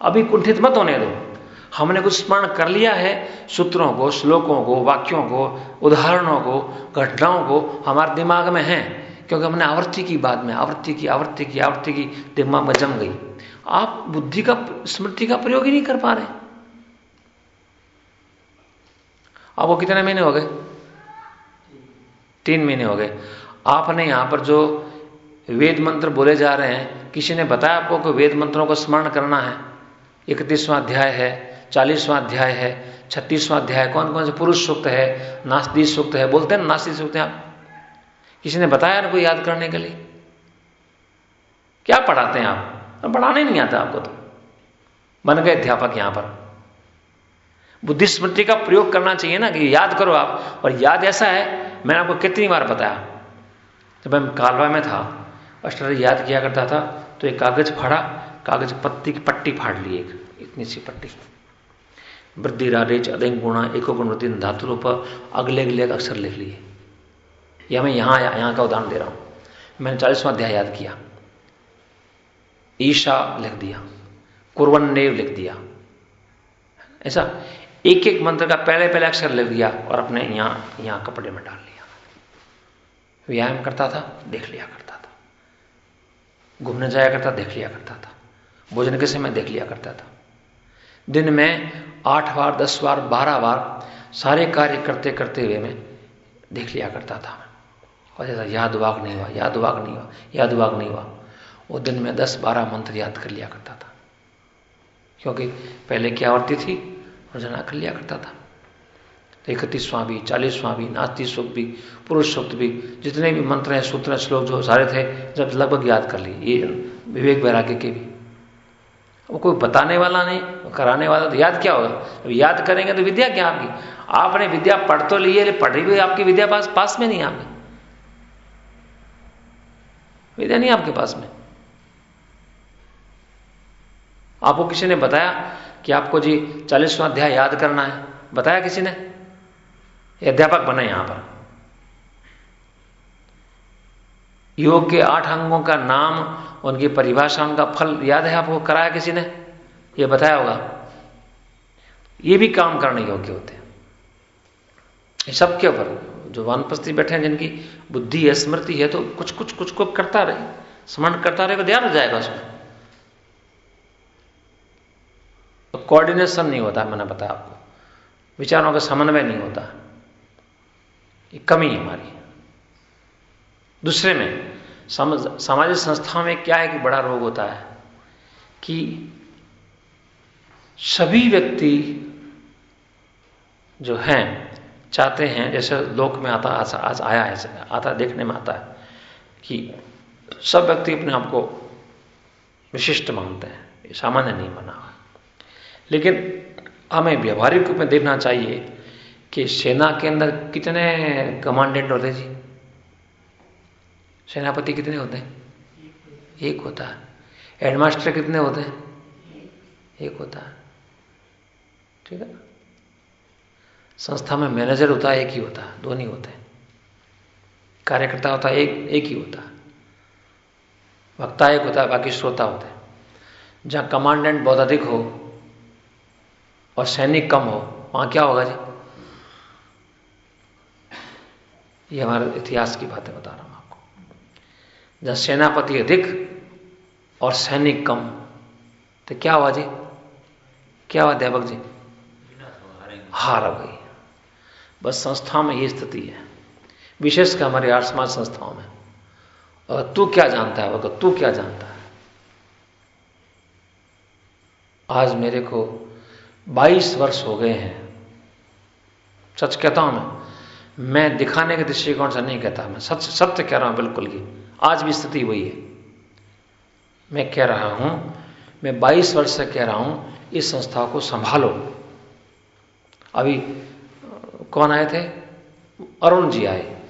अभी कुंठित मत होने दो। हमने कुछ स्मरण कर लिया है, सूत्रों को, श्लोकों को, वाक्यों को, उदाहरणों को, घटनाओं को हमारे दिमाग में है, क्योंकि हमने आवृत्ति की बाद में आवृत्ति की आवृत्ति की आवृत्ति की, दिमाग में जम गई। आप बुद्धि का, स्मृति का प्रयोग ही नहीं कर पा रहे। आपको कितने महीने हो गए? तीन महीने हो गए। आपने यहाँ पर जो वेद मंत्र बोले जा रहे हैं, किसी ने बताया आपको कि वेद मंत्रों को स्मरण करना है? इकतीसवां अध्याय है, चालीसवां अध्याय है, छत्तीसवां अध्याय कौन कौन से पुरुष सूक्त है नास्ती सूक्त है, बोलते हैं नास्ती सूक्त है आप। किसी ने बताया ना कोई याद करने के लिए? क्या पढ़ाते हैं आप? पढ़ाने नहीं आता आपको तो। बन गए अध्यापक यहाँ पर। बुद्धि स्मृति का प्रयोग करना चाहिए ना कि याद करो आप। और याद ऐसा है, मैंने आपको कितनी बार बताया। जब मैं कालवा में था अष्टर याद किया करता था तो एक कागज़ फाड़ा, कागज़ पत्ती की पट्टी फाड़ ली एक, इतनी सी पट्टी। वृद्धि रारेच अधिक गुणा एको गुणवृत्ति धातु रूप अगले अगले अक्षर लिख लिए। या मैं यहाँ यहाँ का उदाहरण दे रहा हूँ। मैंने चालीसवां अध्याय याद किया। ईशा लिख दिया। कुरवन्नेव लिख दिया। ऐसा? एक एक मंत्र का पहले पहले अक्षर लिख दिया और अपने यहाँ यहाँ कपड़े में डाल लिया। व्यायाम करता था, देख लिया करता था। घूमने जाया करता, देख लिया करता था। भोजन के समय देख लिया करता था। दिन में आठ बार, दस बार, बारह बार सारे कार्य करते करते हुए मैं देख लिया करता था। और जैसा याद वाग नहीं हुआ, याद वाग नहीं हुआ, याद वाग नहीं हुआ। वो दिन में दस बारह मंत्र याद कर लिया करता था। क्योंकि पहले क्या आवृत्ति थी? और जना कर लिया करता था। तो इकतीसवां भी चालीसवां भी नास्ती सुख भी, पुरुष सुख भी, जितने भी मंत्र हैं, सूत्र श्लोक जो सारे थे जब लगभग याद कर लिए। ये विवेक वैराग्य के भी। वो कोई बताने वाला नहीं कराने वाला तो याद क्या होगा? अब याद करेंगे तो विद्या क्या आपकी? आपने विद्या पढ़ तो ली है पढ़ी हुई आपकी विद्या पास पास में नहीं आपकी विद्या नहीं आपके पास में। आपको किसी ने बताया? कि आपको जी चालीसवां अध्याय याद करना है। बताया किसी ने? अध्यापक बने यहाँ पर। योग के आठ अंगों का नाम, उनकी परिभाषा, उनका फल याद है? आपको कराया किसी ने? यह बताया होगा। ये भी काम करने योग्य होते हैं। सब के ऊपर, जो वानपस्ती बैठे हैं, जिनकी बुद्धि है स्मृति है तो कुछ कुछ कुछ को करता रहे। स्मरण करता रहे तो ध्यान हो जाएगा उसमें। तो कोऑर्डिनेशन नहीं होता मैंने बताया आपको। विचारों का समन्वय नहीं होता। ये कमी है हमारी। दूसरे में सामाजिक संस्थाओं में क्या है कि बड़ा रोग होता है? कि सभी व्यक्ति जो हैं चाहते हैं जैसे लोक में आता आज, आज आया है आता देखने में आता है कि सब व्यक्ति अपने आप को विशिष्ट मानते हैं। सामान्य नहीं माना हुआ लेकिन हमें व्यवहारिक रूप में देखना चाहिए कि सेना के अंदर कितने कमांडेंट होते जी? सेनापति कितने होते हैं? एक होता है। हेडमास्टर कितने होते हैं? एक होता है। ठीक है? संस्था में मैनेजर होता है, एक ही होता है। दो नहीं होते कार्यकर्ता होता है, एक एक ही होता है। वक्ता एक होता है, बाकी श्रोता होते हैं। जहाँ कमांडेंट बहुत अधिक हो और सैनिक कम हो, वहाँ क्या होगा जी? ये हमारे इतिहास की बातें बता रहा हूँ आपको। जब सेनापति अधिक और सैनिक कम तो क्या हुआ जी? क्या हुआ अध्यापक जी? हार गई। बस संस्थाओं में ये स्थिति है। विशेषकर हमारे आर्ट समाज संस्थाओं में। और तू क्या जानता है वह तू क्या जानता है? आज मेरे को 22 वर्ष हो गए हैं। सच कहता हूँ मैं। मैं दिखाने के दृष्टिकोण से नहीं कहता मैं। सच, सत्य कह रहा हूँ बिल्कुल की आज भी स्थिति वही है। मैं कह रहा हूँ, मैं 22 वर्ष से कह रहा हूँ, इस संस्था को संभालो। अभी, कौन आए थे? अरुण जी आए।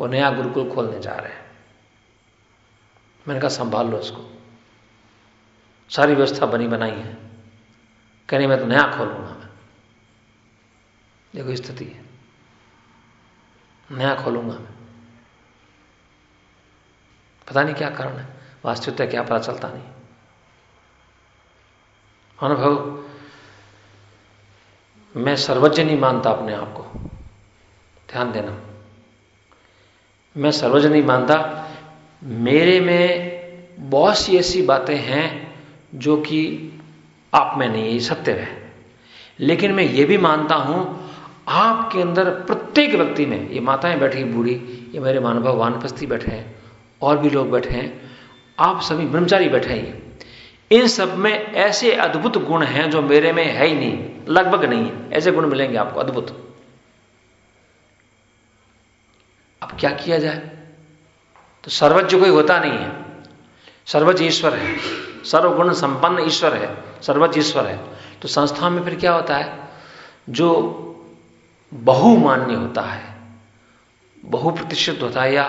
वो नया गुरुकुल खोलने जा रहे हैं। मैंने कहा, संभाल लो इसको। सारी व्यवस्था बनी बनाई है। कहने मैं तो नया खोलूँगा। मैं देखो स्थिति है। नया खोलूँगा। मैं पता नहीं क्या कारण है। वास्तविकता क्या पता चलता नहीं। अनुभव मैं सर्वज्ञ नहीं मानता अपने आप को। ध्यान देना। मैं सर्वज्ञ नहीं मानता। मेरे में बहुत सी ऐसी बातें हैं जो कि आप में नहीं ये सत्य है। लेकिन मैं ये भी मानता हूँ, आपके अंदर प्रत्येक व्यक्ति में, ये माताएँ बैठी, बूढ़ी, ये मेरे मानव वानपस्थी बैठे हैं, और भी लोग बैठे हैं, आप सभी ब्रह्मचारी बैठे हैं। इन सब में ऐसे अद्भुत गुण हैं जो मेरे में है ही नहीं, लगभग नहीं है। ऐसे गुण मिलेंगे आपको, अद्भुत। अब क्या किया जाए? तो सर्वज्ञ कोई होता नहीं है। सर्वज ईश्वर है। सर्वगुण संपन्न ईश्वर है। सर्वज्ञ ईश्वर है। तो संस्था में फिर क्या होता है? जो बहुमान्य होता है बहु बहुप्रतिष्ठित होता है या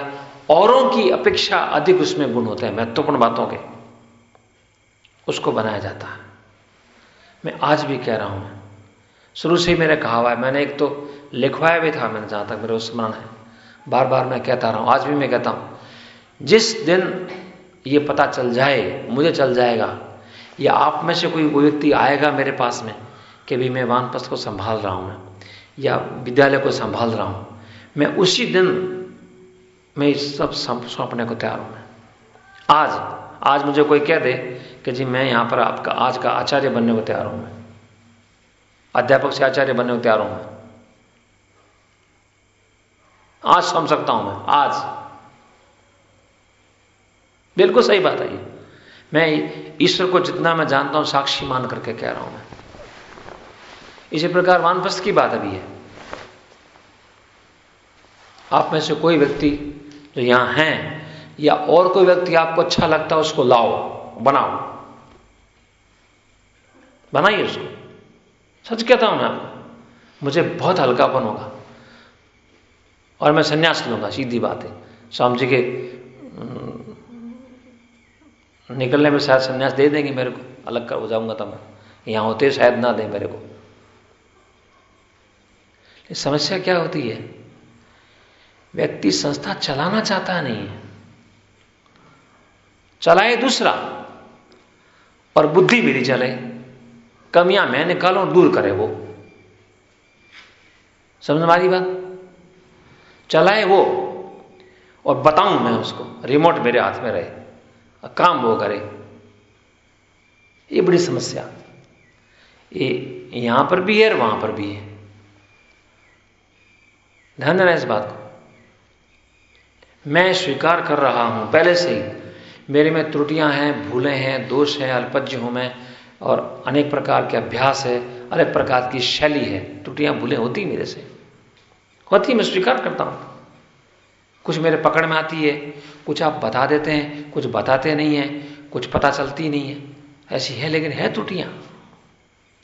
औरों की अपेक्षा अधिक उसमें गुण होते हैं, महत्वपूर्ण बातों के, उसको बनाया जाता है। मैं आज भी कह रहा हूँ, शुरू से ही मैंने कहा हुआ है। मैंने एक तो लिखवाया भी था मैंने जहाँ तक मेरे स्मरण है। बार बार मैं कहता रहा हूँ, आज भी मैं कहता हूँ, जिस दिन ये पता चल जाए, मुझे चल जाएगा या आप में से कोई व्यक्ति आएगा मेरे पास में कि भी मैं वानपस्थ को संभाल रहा हूँ या विद्यालय को संभाल रहा हूँ, मैं उसी दिन मैं सब सौंपने को तैयार हूँ आज आज मुझे कोई कह दे कि जी मैं यहाँ पर आपका, आज का आचार्य बनने को तैयार हूँ मैं। अध्यापक से आचार्य बनने को तैयार हूँ मैं। आज समझ सकता हूँ मैं, आज। बिल्कुल सही बात है ये। मैं ईश्वर को जितना मैं जानता हूँ, साक्षी मान करके कह रहा हूँ मैं। इसी प्रकार वानप्रस्थ की बात अभी है। आप में से कोई व्यक्ति जो यहाँ हैं, या और कोई व्यक्ति आपको अच्छा लगता है, उसको लाओ, बनाओ। बनाइए उसको। सच कहता हूँ मैं आपको। मुझे बहुत हल्कापन होगा। और मैं संन्यास लूँगा, सीधी बात है। स्वामी जी के निकलने में शायद संन्यास दे देंगे मेरे को, अलग कर हो जाऊँगा तो मैं यहाँ होते शायद ना दें मेरे को। समस्या क्या होती है? व्यक्ति संस्था चलाना चाहता नहीं है। चलाए दूसरा और बुद्धि नहीं चले। कमियाँ मैं निकालू, दूर करे वो। समझ मारी बात? चलाए वो, और बताऊँ मैं उसको, रिमोट मेरे हाथ में रहे। काम वो करे। ये बड़ी समस्या। ये यहाँ पर भी है और वहाँ पर भी है। ध्यान देना इस बात को। मैं स्वीकार कर रहा हूँ, पहले से ही। मेरे में त्रुटियाँ हैं, भूलें हैं, दोष हैं अल्पज्य हूँ मैं, और अनेक प्रकार के अभ्यास है, अनेक प्रकार की शैली है। त्रुटियाँ, भूलें होती मेरे से। होती मैं स्वीकार करता हूँ। कुछ मेरे पकड़ में आती है, कुछ आप बता देते हैं, कुछ बताते नहीं है, कुछ पता चलती नहीं है। ऐसी है लेकिन है त्रुटियाँ।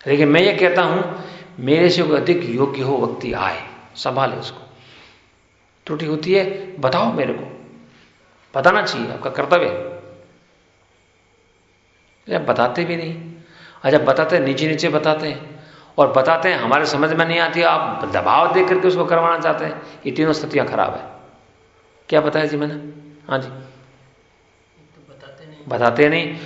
लेकिन मैं ये कहता हूँ, मेरे से कोई अधिक योग्य हो व्यक्ति आए, संभाले उसको। त्रुटि होती है, बताओ मेरे को। बताना चाहिए, आपका कर्तव्य है। बताते भी नहीं। अच्छा बताते हैं, नीचे नीचे बताते हैं, और बताते हैं, हमारे समझ में नहीं आती, आप दबाव दे करके उसको करवाना चाहते हैं, ये तीनों स्थितियाँ खराब है। क्या बताया जी मैंने? हाँ जी। तो बताते नहीं। बताते नहीं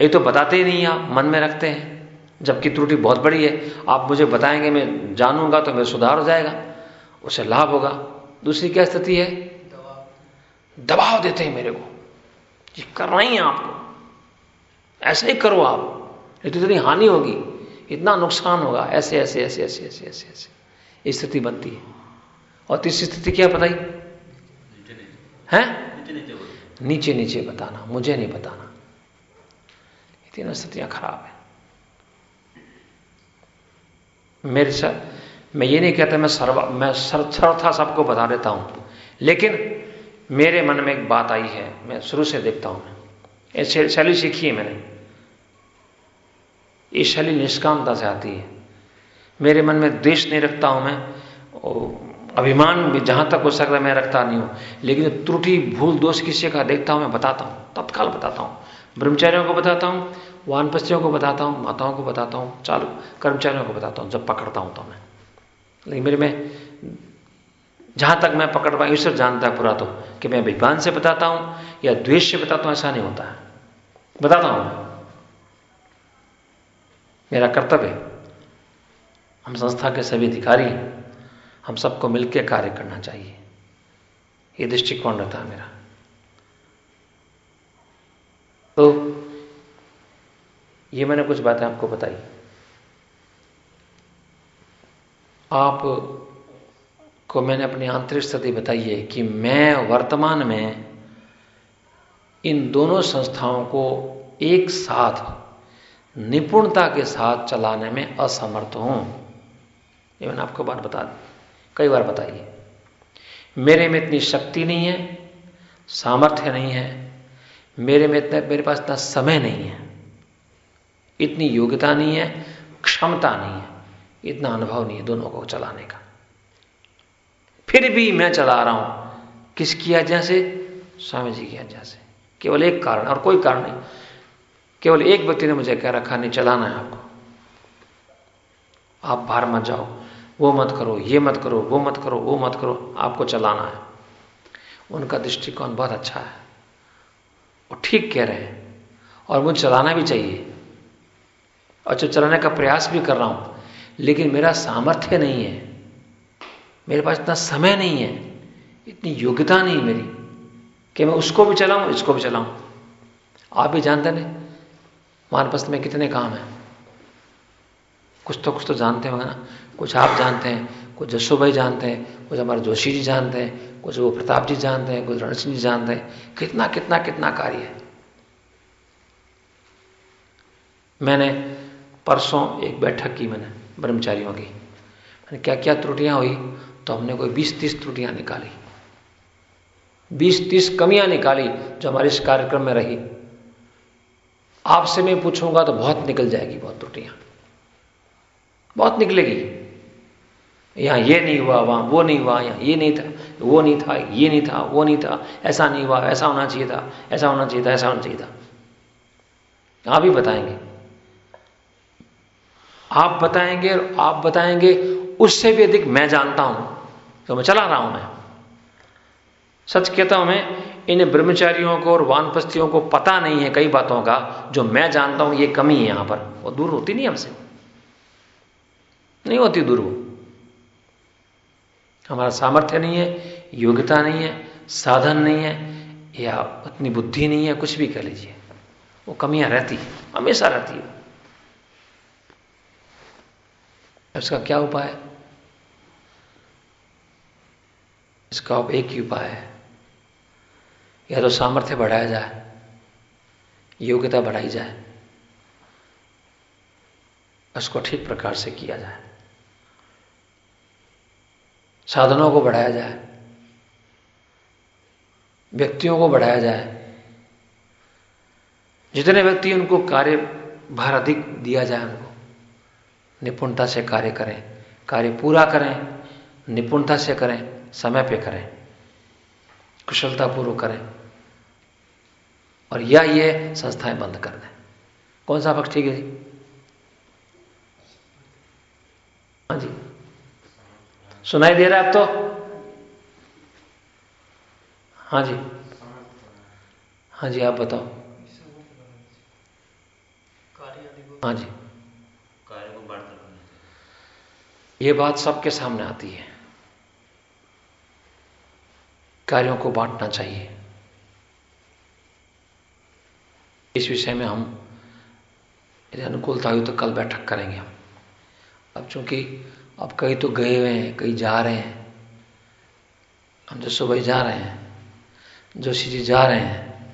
एक तो बताते ही नहीं आप, मन में रखते हैं। जबकि त्रुटि बहुत बड़ी है। आप मुझे बताएँगे, मैं जानूँगा तो मेरा सुधार हो जाएगा। उसे लाभ होगा। दूसरी क्या स्थिति है? दबाव। देते हैं मेरे को। ये करना ही है आपको। ऐसे ही करो आप। नहीं तो इतनी हानि होगी। इतना नुकसान होगा। ऐसे ऐसे ऐसे ऐसे ऐसे ऐसे ऐसे। स्थिति बनती है। और तीसरी स्थिति क्या बताई? है? नीचे नीचे बताना मुझे नहीं बताना। तीनों स्थितियाँ खराब है। मेरे साथ मैं ये नहीं कहता मैं सर्व मैं सर सर्वथा सबको बता देता हूँ। लेकिन मेरे मन में एक बात आई है मैं शुरू से देखता हूँ। मैं शैली सीखी है मैंने। ये शैली निष्कामता से आती है। मेरे मन में द्वेष नहीं रखता हूँ मैं अभिमान भी जहाँ तक हो सकता है मैं रखता नहीं हूँ। लेकिन त्रुटि, भूल, दोष किसी का देखता हूँ, मैं बताता हूँ, तत्काल बताता हूँ। ब्रह्मचारियों को बताता हूँ, वानपस्थियों को बताता हूँ, माताओं को बताता हूँ, चालू, कर्मचारियों को बताता हूँ, जब पकड़ता हूँ तो मैं। लेकिन मेरे में, जहाँ तक मैं पकड़ पाई ईश्वर जानता है पूरा तो कि मैं अभिमान से बताता हूँ या द्वेष से बताता हूँ, ऐसा नहीं होता है। बताता हूँ। मेरा कर्तव्य, हम संस्था के सभी अधिकारी हम सबको मिलकर कार्य करना चाहिए। ये दृष्टिकोण रहता है मेरा। तो ये मैंने कुछ बातें आपको बताई। आप को मैंने अपनी आंतरिक स्थिति बताई है कि मैं वर्तमान में इन दोनों संस्थाओं को एक साथ, निपुणता के साथ चलाने में असमर्थ हूँ। ये मैंने आपको बात बता दी। कई बार बताइए। मेरे में इतनी शक्ति नहीं है, सामर्थ्य नहीं है, मेरे में इतना, मेरे पास इतना समय नहीं है, इतनी योग्यता नहीं है, क्षमता नहीं है, इतना अनुभव नहीं है दोनों को चलाने का। फिर भी मैं चला रहा हूँ। किसकी आज्ञा से? स्वामी जी की आज्ञा से। केवल एक कारण, और कोई कारण नहीं। केवल एक व्यक्ति ने मुझे कह रखा, नहीं, चलाना है आपको। आप बाहर मत जाओ। वो मत करो, ये मत करो, वो मत करो, वो मत करो, आपको चलाना है। उनका दृष्टिकोण बहुत अच्छा है। वो ठीक कह रहे हैं, और मुझे चलाना भी चाहिए। और जो चलाने का प्रयास भी कर रहा हूँ, लेकिन मेरा सामर्थ्य नहीं है। मेरे पास इतना समय नहीं है, इतनी योग्यता नहीं मेरी, कि मैं उसको भी चलाऊं, इसको भी चलाऊं। आप भी जानते नहीं मानपस्त में कितने काम हैं। कुछ तो कुछ तो जानते होंगे ना। कुछ आप जानते हैं, कुछ जसो भाई जानते हैं, कुछ हमारे जोशी जी जानते हैं, कुछ वो प्रताप जी जानते हैं, कुछ रण सिंह जी जानते हैं। कितना कितना कितना कार्य है। मैंने परसों एक बैठक की मैंने, ब्रह्मचारियों की। मैंने क्या क्या त्रुटियाँ हुई तो हमने कोई बीस तीस त्रुटियाँ निकाली। बीस तीस कमियाँ निकाली जो हमारे इस कार्यक्रम में रही। आपसे मैं पूछूँगा तो बहुत निकल जाएगी बहुत त्रुटियाँ। बहुत निकलेगी। यहाँ ये नहीं हुआ, वहाँ वो नहीं हुआ, यहाँ ये नहीं था, वो नहीं था, ये नहीं था, वो नहीं था, ऐसा नहीं हुआ, ऐसा होना चाहिए था, ऐसा होना चाहिए था, ऐसा होना चाहिए था। आप ही बताएँगे। आप बताएँगे और आप बताएँगे, उससे भी अधिक मैं जानता हूँ। तो मैं चला रहा हूँ मैं। सच कहता हूँ मैं, इन ब्रह्मचारियों को और वानपस्थियों को पता नहीं है कई बातों का, जो मैं जानता हूँ, ये कमी है यहाँ पर, वो दूर होती नहीं हमसे। नहीं होती दूर वो। हमारा सामर्थ्य नहीं है, योग्यता नहीं है, साधन नहीं है, या उतनी बुद्धि नहीं है, कुछ भी कह लीजिए। वो कमियाँ रहती है, हमेशा रहती है। इसका क्या उपाय? है इसका एक ही उपाय है। या तो सामर्थ्य बढ़ाया जाए, योग्यता बढ़ाई जाए, उसको ठीक प्रकार से किया जाए। साधनों को बढ़ाया जाए, व्यक्तियों को बढ़ाया जाए। जितने व्यक्ति उनको कार्य भार अधिक दिया जाए उनको, निपुणता से कार्य करें, कार्य पूरा करें, निपुणता से करें, समय पे करें कुशलता कुशलतापूर्वक करें, और या ये संस्थाएँ बंद कर दें। कौन सा पक्ष ठीक है जी? हाँ जी। सुनाई दे रहा है तो? हाँ जी। हाँ जी, आप बताओ। हाँ जी। ये बात सबके सामने आती है। कार्यों को बांटना चाहिए। इस विषय में हम यदि अनुकूलता हुई तो कल बैठक करेंगे हम। अब चूँकि अब कहीं तो गए हुए हैं, कहीं जा रहे हैं। हम जो सुबह जा रहे हैं। जोशी जी जा रहे हैं।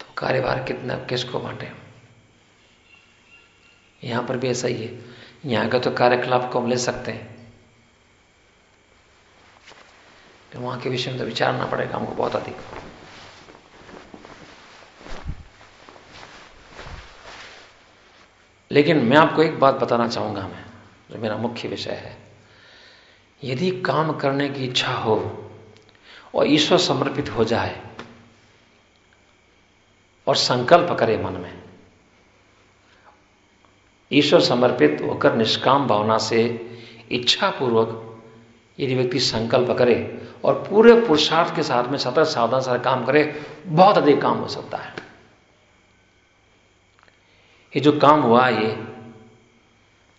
तो कार्यभार कितना, किसको बांटे यहाँ पर भी ऐसा ही है। यहाँ का तो कार्यकलाप को हम ले सकते हैं। तो वहाँ के विषय में तो विचारना पड़ेगा, हमको बहुत अधिक। लेकिन मैं आपको एक बात बताना चाहूँगा मैं, जो मेरा मुख्य विषय है। यदि काम करने की इच्छा हो और ईश्वर समर्पित हो जाए और संकल्प करे मन में, ईश्वर समर्पित होकर निष्काम भावना से इच्छा पूर्वक यदि व्यक्ति संकल्प करे और पूरे पुरुषार्थ के साथ में सतत सावधान से काम करे, बहुत अधिक काम हो सकता है। ये जो काम हुआ ये,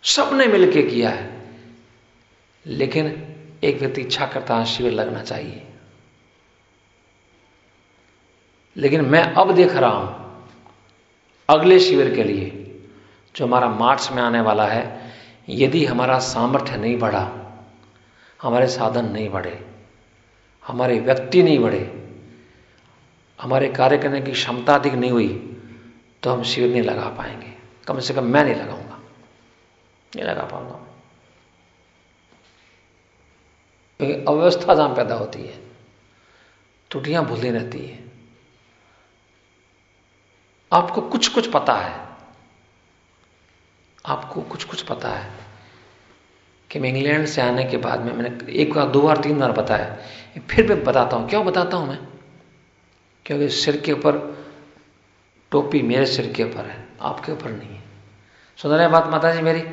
सबने मिलकर किया है। लेकिन एक व्यक्ति इच्छा करता है शिविर लगना चाहिए। लेकिन मैं अब देख रहा हूँ, अगले शिविर के लिए, जो हमारा मार्च में आने वाला है, यदि हमारा सामर्थ्य नहीं बढ़ा, हमारे साधन नहीं बढ़े, हमारे व्यक्ति नहीं बढ़े, हमारे कार्य करने की क्षमता अधिक नहीं हुई तो हम शिविर नहीं लगा पाएँगे। कम से कम मैं नहीं लगाऊँगा। नहीं लगा पाऊँगा क्योंकि अव्यवस्था जहाँ पैदा होती है, त्रुटियाँ भूलती रहती है। आपको कुछ कुछ पता है। आपको कुछ कुछ पता है कि मैं इंग्लैंड से आने के बाद में मैंने एक बार, दो बार, तीन बार बताया। फिर मैं बताता हूँ। क्यों बताता हूँ मैं? क्योंकि सिर के ऊपर टोपी मेरे सिर के ऊपर है, आपके ऊपर नहीं है। सुन रहे बात माता जी मेरी?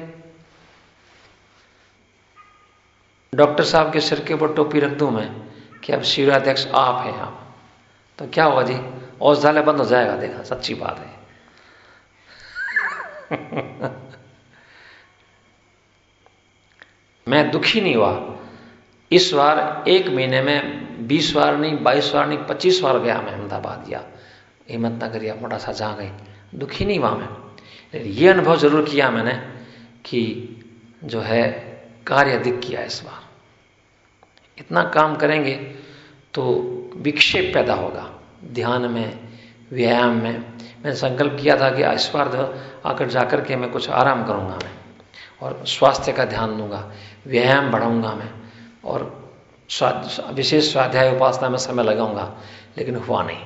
डॉक्टर साहब के सिर के ऊपर टोपी रख दूँ मैं कि अब शिवराध्यक्ष आप हैं आप। तो क्या होगा जी? औषधालय बंद हो जाएगा, देखा, सच्ची बात है। मैं दुखी नहीं हुआ। इस बार एक महीने में बीस बार नहीं, बाईस बार नहीं, पच्चीस बार गया मैं अहमदाबाद गया हिम्मत नगर या मोटा सा जा गई दुखी नहीं हुआ मैं। ये अनुभव ज़रूर किया मैंने कि जो है, कार्य अधिक किया इस बार। इतना काम करेंगे तो विक्षेप पैदा होगा। ध्यान में, व्यायाम में। मैंने संकल्प किया था कि इस बार आकर जाकर के मैं कुछ आराम करूँगा मैं और स्वास्थ्य का ध्यान दूँगा। व्यायाम बढ़ाऊँगा मैं और विशेष स्वाध्याय उपासना में समय लगाऊँगा, लेकिन हुआ नहीं।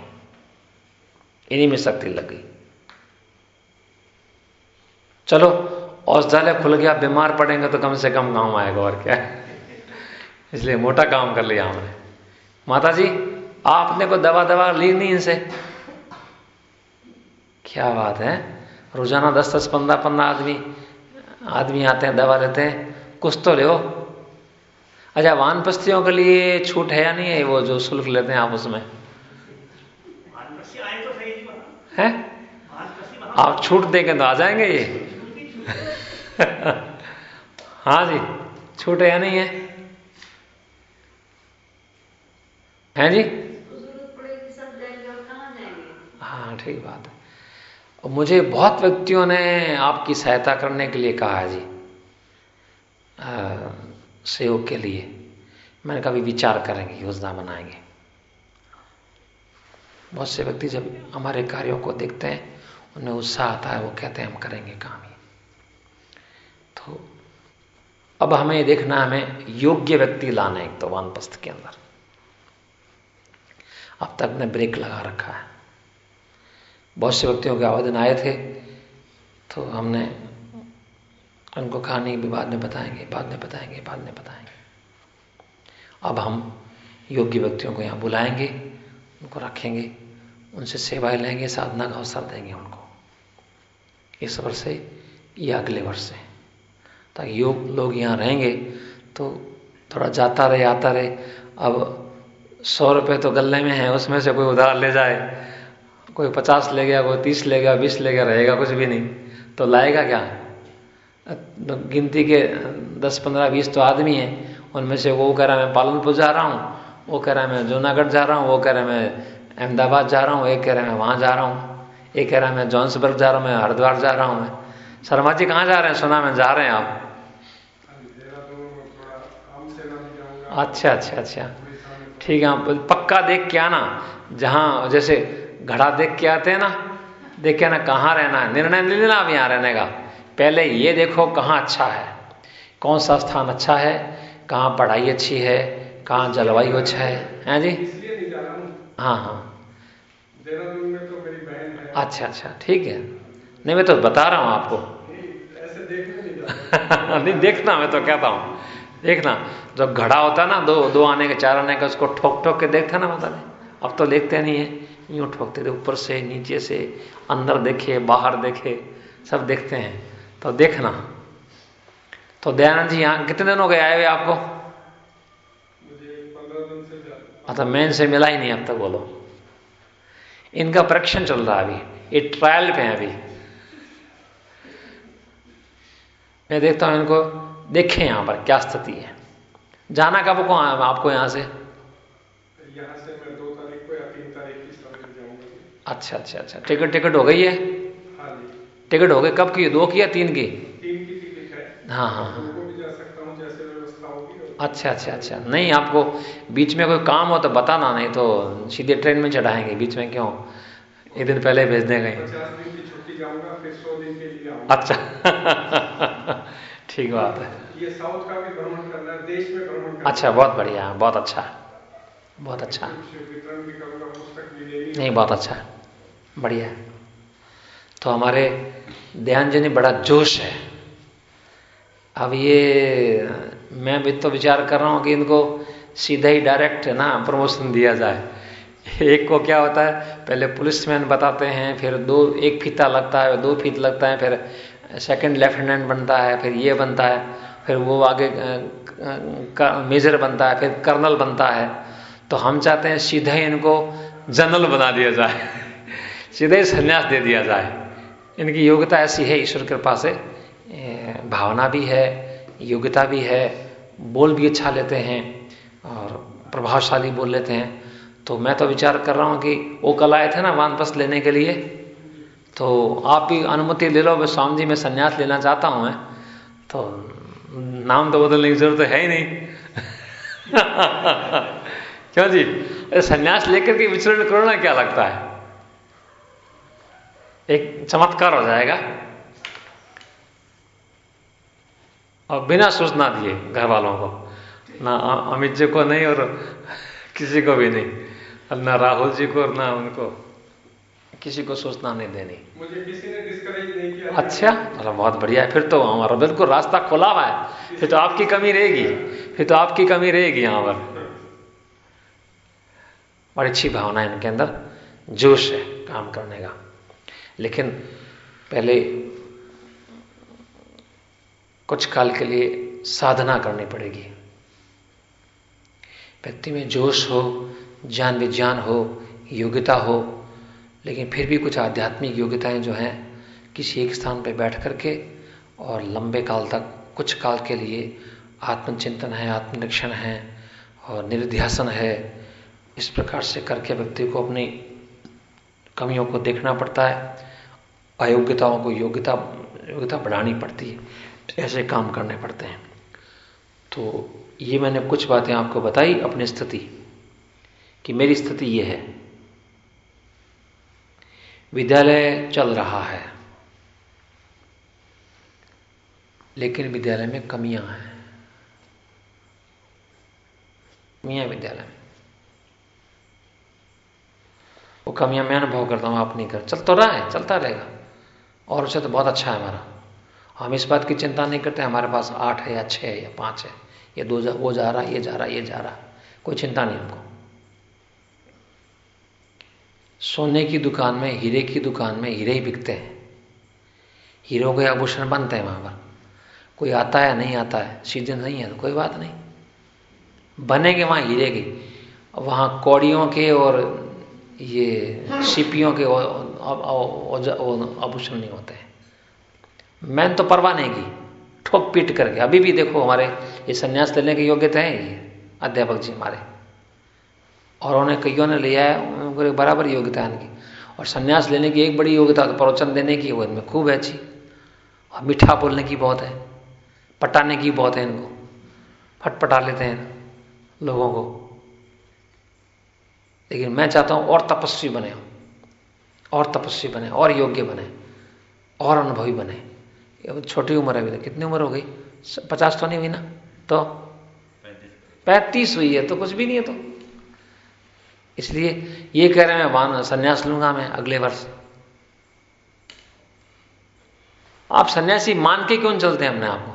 इन्हीं में शक्ति लग गई। चलो, औषधालय खुल गया, बीमार पड़ेंगे तो कम से कम काम आएगा, और क्या? इसलिए मोटा काम कर लिया हमने। माता जी आपने को दवा दवा ली नहीं इनसे? क्या बात है? रोज़ाना दस दस पंद्रह पंद्रह आदमी आदमी आते हैं, दवा लेते हैं। कुछ तो ले अच्छा वानपस्तियों के लिए छूट है या नहीं है वो जो शुल्क लेते हैं आप उसमें? है? आप छूट देंगे तो आ जाएँगे ये। हाँ जी, छूट है या नहीं है? हैं जी? हाँ ठीक बात है। और मुझे बहुत व्यक्तियों ने आपकी सहायता करने के लिए कहा है जी सहयोग के लिए। मैंने कभी विचार करेंगे, योजना बनाएँगे। बहुत से व्यक्ति जब हमारे कार्यों को देखते हैं, उन्हें उत्साह आता है, वो कहते हैं, हम करेंगे काम ही तो अब हमें देखना हमें योग्य व्यक्ति लाना है एक तो वानपस्थ के अंदर। अब तक ने ब्रेक लगा रखा है। बहुत से व्यक्तियों के आवेदन आए थे तो हमने उनको कहा, नहीं भी बाद में बताएँगे, बाद में बताएँगे, बाद में बताएँगे। अब हम योग्य व्यक्तियों को यहाँ बुलाएँगे, उनको रखेंगे। उनसे सेवाएँ लेंगे, साधना का अवसर देंगे उनको। इस वर्ष से, या अगले वर्ष से। ताकि योग, लोग यहाँ रहेंगे तो थोड़ा जाता रहे, आता रहे। अब सौ रुपये तो गले में है, उसमें से कोई उधार ले जाए। कोई पचास ले गया, कोई तीस ले गया, बीस ले गया, रहेगा कुछ भी नहीं। तो लाएगा क्या? तो गिनती के दस, पंद्रह, बीस तो आदमी हैं। उनमें से वो कह रहा है, मैं पालनपुर जा रहा हूँ, वो कह रहा है, मैं जूनागढ़ जा रहा हूँ, वो कह रहा है, मैं अहमदाबाद जा रहा हूँ, एक कह रहा है, मैं वहाँ जा रहा हूँ। एक कह रहा है, मैं जॉन्सबर्ग जा रहा हूँ, मैं हरिद्वार जा रहा हूँ। मैं शर्मा जी कहाँ जा रहे हैं? सुना, मैं जा रहे हैं आप। अच्छा अच्छा अच्छा। ठीक है, आप पक्का देख के आना। जहाँ, जैसे घड़ा देख के आते हैं ना, देख के आना कहाँ रहना है। निर्णय ले लेना अब यहाँ रहने का। पहले ये देखो कहाँ अच्छा है। कौन सा स्थान अच्छा है? कहाँ पढ़ाई अच्छी है? कहाँ जलवायु अच्छा है? हैं जी? हाँ हाँ। देहरादून में तो मेरी बहन है। अच्छा अच्छा ठीक है। नहीं मैं तो बता रहा हूँ आपको। ऐसे देखने नहीं, नहीं देखना मैं तो कहता हूँ। देखना जो घड़ा होता है ना दो दो आने के चार आने का उसको ठोक ठोक के देखते ना माता अब तो देखते नहीं है। यूँ ठोकते थे ऊपर से नीचे से अंदर देखे बाहर देखे सब देखते हैं। तो देखना। तो दयानंद जी यहाँ कितने दिन हो गए आए हुए आपको? मतलब मैं इनसे मिला ही नहीं अब तक बोलो इनका परीक्षण चल रहा है अभी। ये ट्रायल पे है अभी। मैं देखता हूँ इनको। देखें यहाँ पर क्या स्थिति है। जाना कब को आपको यहाँ से?
यहाँ से मैं दो तारीख को या तीन तारीख की
अच्छा अच्छा अच्छा। टिकट टिकट हो गई है?
हाँ
टिकट हो गई। कब की? दो की या तीन की?
तीन की टिकट है।
हाँ हाँ हाँ
उनको भी जा सकता हूँ जैसे व्यवस्था होगी
अच्छा अच्छा अच्छा। नहीं आपको बीच में कोई काम हो तो बताना नहीं तो सीधे ट्रेन में चढ़ाएँगे बीच में क्यों? एक दिन पहले भेज देंगे अच्छा। ठीक बात है।
ये साउथ का भी भ्रमण करना है देश में भ्रमण करना
अच्छा बहुत बढ़िया बहुत अच्छा बहुत अच्छा। नहीं बहुत अच्छा बढ़िया। तो हमारे ध्यान जी ने बड़ा जोश है। अब ये मैं भी तो विचार कर रहा हूँ कि इनको सीधा ही डायरेक्ट है ना, प्रमोशन दिया जाए। एक को क्या होता है, पहले पुलिसमैन बताते हैं, फिर दो, एक फीता लगता है, दो फीत लगता है, फिर सेकंड लेफ्टिनेंट बनता है, फिर ये बनता है, फिर वो आगे मेजर बनता है, फिर कर्नल बनता है। तो हम चाहते हैं सीधे इनको जनरल बना दिया जाए, सीधे ही संन्यास दे दिया जाए। इनकी योग्यता ऐसी है, ईश्वर कृपा से। भावना भी है, योग्यता भी है बोल भी अच्छा लेते हैं और प्रभावशाली बोल लेते हैं। तो मैं तो विचार कर रहा हूँ कि वो कल आए थे ना वानपस लेने के लिए। तो आप भी अनुमति ले लो स्वामी जी मैं संन्यास लेना चाहता हूँ मैं। तो नाम तो बदलने की ज़रूरत है ही नहीं। क्यों जी? अरे संन्यास लेकर के विचरण करो ना, क्या लगता है? एक चमत्कार हो जाएगा। और बिना सूचना दिए घर वालों को। ना अमित जी को नहीं और किसी को भी नहीं। और ना राहुल जी को और ना उनको। किसी को सूचना नहीं देनी।
मुझे किसी ने डिस्करेज नहीं किया।
अच्छा चलो बहुत बढ़िया है फिर तो हमारा बिल्कुल रास्ता खुला हुआ है। फिर तो आपकी कमी रहेगी। फिर तो आपकी कमी रहेगी यहाँ पर। बड़ी अच्छी भावना है इनके अंदर। जोश है काम करने का। लेकिन पहले कुछ काल के लिए साधना करनी पड़ेगी। व्यक्ति में जोश हो, ज्ञान विज्ञान हो, योग्यता हो, लेकिन फिर भी कुछ आध्यात्मिक योग्यताएँ जो हैं, किसी एक स्थान पर बैठ करके और लंबे काल तक, कुछ काल के लिए आत्मचिंतन है, आत्मनिरीक्षण है और निर्ध्यासन है, इस प्रकार से करके व्यक्ति को अपनी कमियों को देखना पड़ता है, अयोग्यताओं को योग्यता योग्यता बढ़ानी पड़ती है। ऐसे काम करने पड़ते हैं। तो ये मैंने कुछ बातें आपको बताई अपनी स्थिति, कि मेरी स्थिति ये है। विद्यालय चल रहा है, लेकिन विद्यालय में कमियाँ हैं। कमियाँ विद्यालय में। वो कमियाँ मैं अनुभव करता हूँ आप नहीं कर चल तो रहा है, चलता रहेगा। और उसे तो बहुत अच्छा है हमारा। हम इस बात की चिंता नहीं करते हमारे पास आठ है या छः है या पाँच है। ये दो जा, वो जा रहा ये जा रहा ये जा रहा। कोई चिंता नहीं हमको। सोने की दुकान में हीरे की दुकान में हीरे ही बिकते हैं। हीरो के आभूषण बनते हैं वहाँ पर। कोई आता है नहीं आता है सीज़न नहीं है तो कोई बात नहीं। बनेंगे वहाँ हीरे के। वहाँ कौड़ियों के और ये सीपियों के आभूषण नहीं होते। हैं मैंने तो परवाह नहीं की। ठोक पीट करके। अभी भी देखो हमारे ये संन्यास लेने की योग्यता है ये अध्यापक जी हमारे। और उन्हें कईयों ने लिया है उनको बराबर योग्यता इनकी। और संन्यास लेने की एक बड़ी योग्यता तो प्रवचन देने की, वो इनमें खूब है अच्छी। और मीठा बोलने की बहुत है। पटाने की बहुत है इनको। फटपटा लेते हैं लोगों को। लेकिन मैं चाहता हूँ और तपस्वी बने और तपस्वी बने, और योग्य बने, और अनुभवी बने। छोटी उम्र है अभी कितनी उम्र हो गई? पचास तो नहीं हुई ना? तो? पैंतीस हुई है तो कुछ भी नहीं है तो। इसलिए ये कह रहे हैं, मैं संन्यास लूँगा मैं अगले वर्ष। आप सन्यासी मान के क्यों चलते हैं अपने आप को?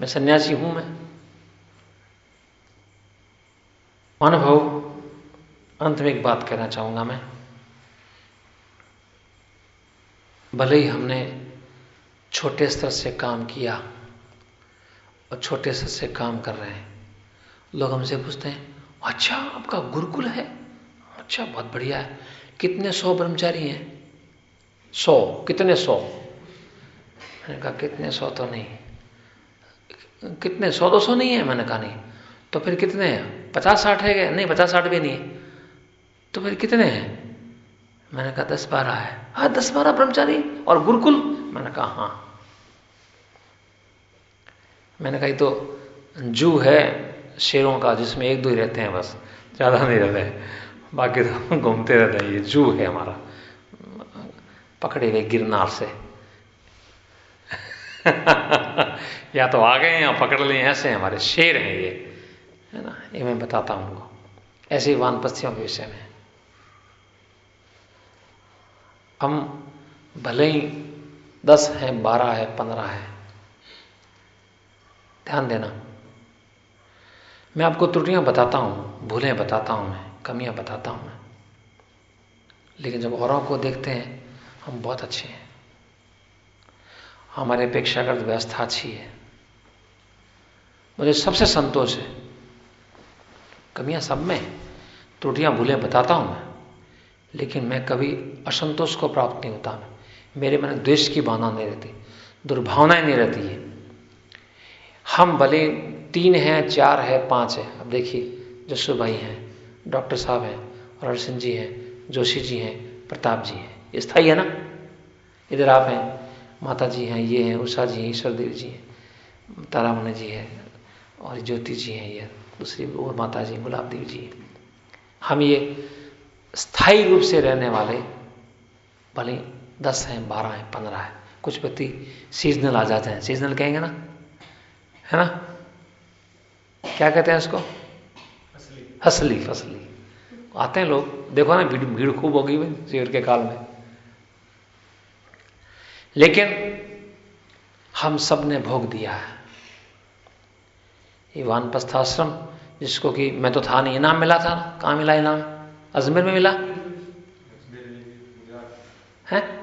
मैं सन्यासी हूँ मैं। अनुभव अंत में एक बात कहना चाहूँगा मैं। भले ही हमने छोटे स्तर से काम किया और छोटे स्तर से काम कर रहे हैं। लोग हमसे पूछते हैं अच्छा आपका गुरुकुल है? अच्छा बहुत बढ़िया है। कितने सौ ब्रह्मचारी हैं? सौ। कितने सौ? मैंने कहा, कितने सौ तो नहीं। कितने सौ दो सौ नहीं है? मैंने कहा, नहीं। तो फिर कितने हैं? पचास साठ है क्या? नहीं, पचास साठ भी नहीं। तो फिर कितने हैं? मैंने कहा, दस बारह है। हाँ दस बारह ब्रह्मचारी। और गुरुकुल? मैंने कहा हाँ। मैंने कहा तो जू है शेरों का, जिसमें एक दो ही रहते हैं बस, ज़्यादा नहीं रहते हैं। बाकी तो घूमते रहते हैं, ये जू है हमारा। पकड़े हुए गिरनार से। या तो आ गए या पकड़ लिए ऐसे हमारे शेर हैं ये। है ना? ये मैं बताता हूँ उनको। ऐसे ही के विषय में। हम भले ही दस हैं, बारह है, पंद्रह है, ध्यान देना। मैं आपको त्रुटियाँ बताता हूँ, भूलें बताता हूँ मैं, कमियाँ बताता हूँ मैं। लेकिन जब औरों को देखते हैं, हम बहुत अच्छे हैं। हमारे अपेक्षाकृत व्यवस्था अच्छी है। मुझे सबसे संतोष है। कमियाँ सब में, त्रुटियाँ, भूलें बताता हूँ मैं। लेकिन मैं कभी असंतोष को प्राप्त नहीं होता। मेरे मन द्वेष की भावना नहीं रहती, दुर्भावनाएँ नहीं रहती है हम भले तीन हैं, चार है, पाँच है। अब देखिए, जसु भाई हैं, डॉक्टर साहब हैं और सिंह जी हैं, जोशी जी हैं, प्रताप जी हैं। स्थायी है ना? इधर आप हैं, माता जी हैं, ये हैं, उषा जी हैं, ईश्वर देव जी हैं, तारामणि जी हैं, और ज्योति जी हैं ये, दूसरी और माता जी, गुलाब देव जी हैं। हम ये स्थायी रूप से रहने वाले भले दस हैं बारह हैं पंद्रह हैं कुछ व्यक्ति सीजनल आ जाते हैं। सीजनल कहेंगे ना? है ना? क्या कहते हैं उसको हसली फसली आते हैं लोग देखो ना भीड़ भीड़ खूब होगी शेर के काल में। लेकिन हम सबने भोग दिया है। ये वानप्रस्थाश्रम जिसको कि मैं तो था नहीं इनाम मिला था कहाँ मिला इनाम? अजमेर में मिला? है?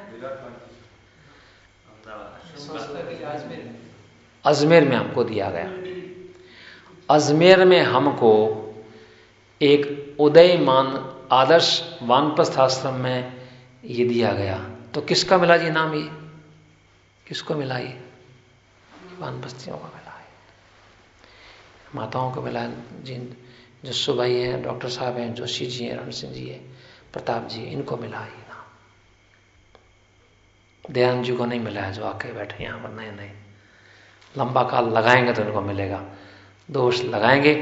अजमेर में हमको दिया गया। अजमेर में हमको एक उदयमान आदर्श वानप्रस्थ आश्रम में ये दिया गया। तो किसका मिला जी नाम ये? किसको मिला ये? वानप्रस्थियों का मिला है। माताओं को मिला जिन जस्सू भाई हैं डॉक्टर साहब हैं, जोशी जी हैं रण सिंह जी हैं, प्रताप जी इनको मिला ये नाम। दयानंद जी को नहीं मिला है जो आके बैठे यहाँ पर नए नए लंबा काल लगाएँगे तो इनको मिलेगा। दोष लगाएँगे,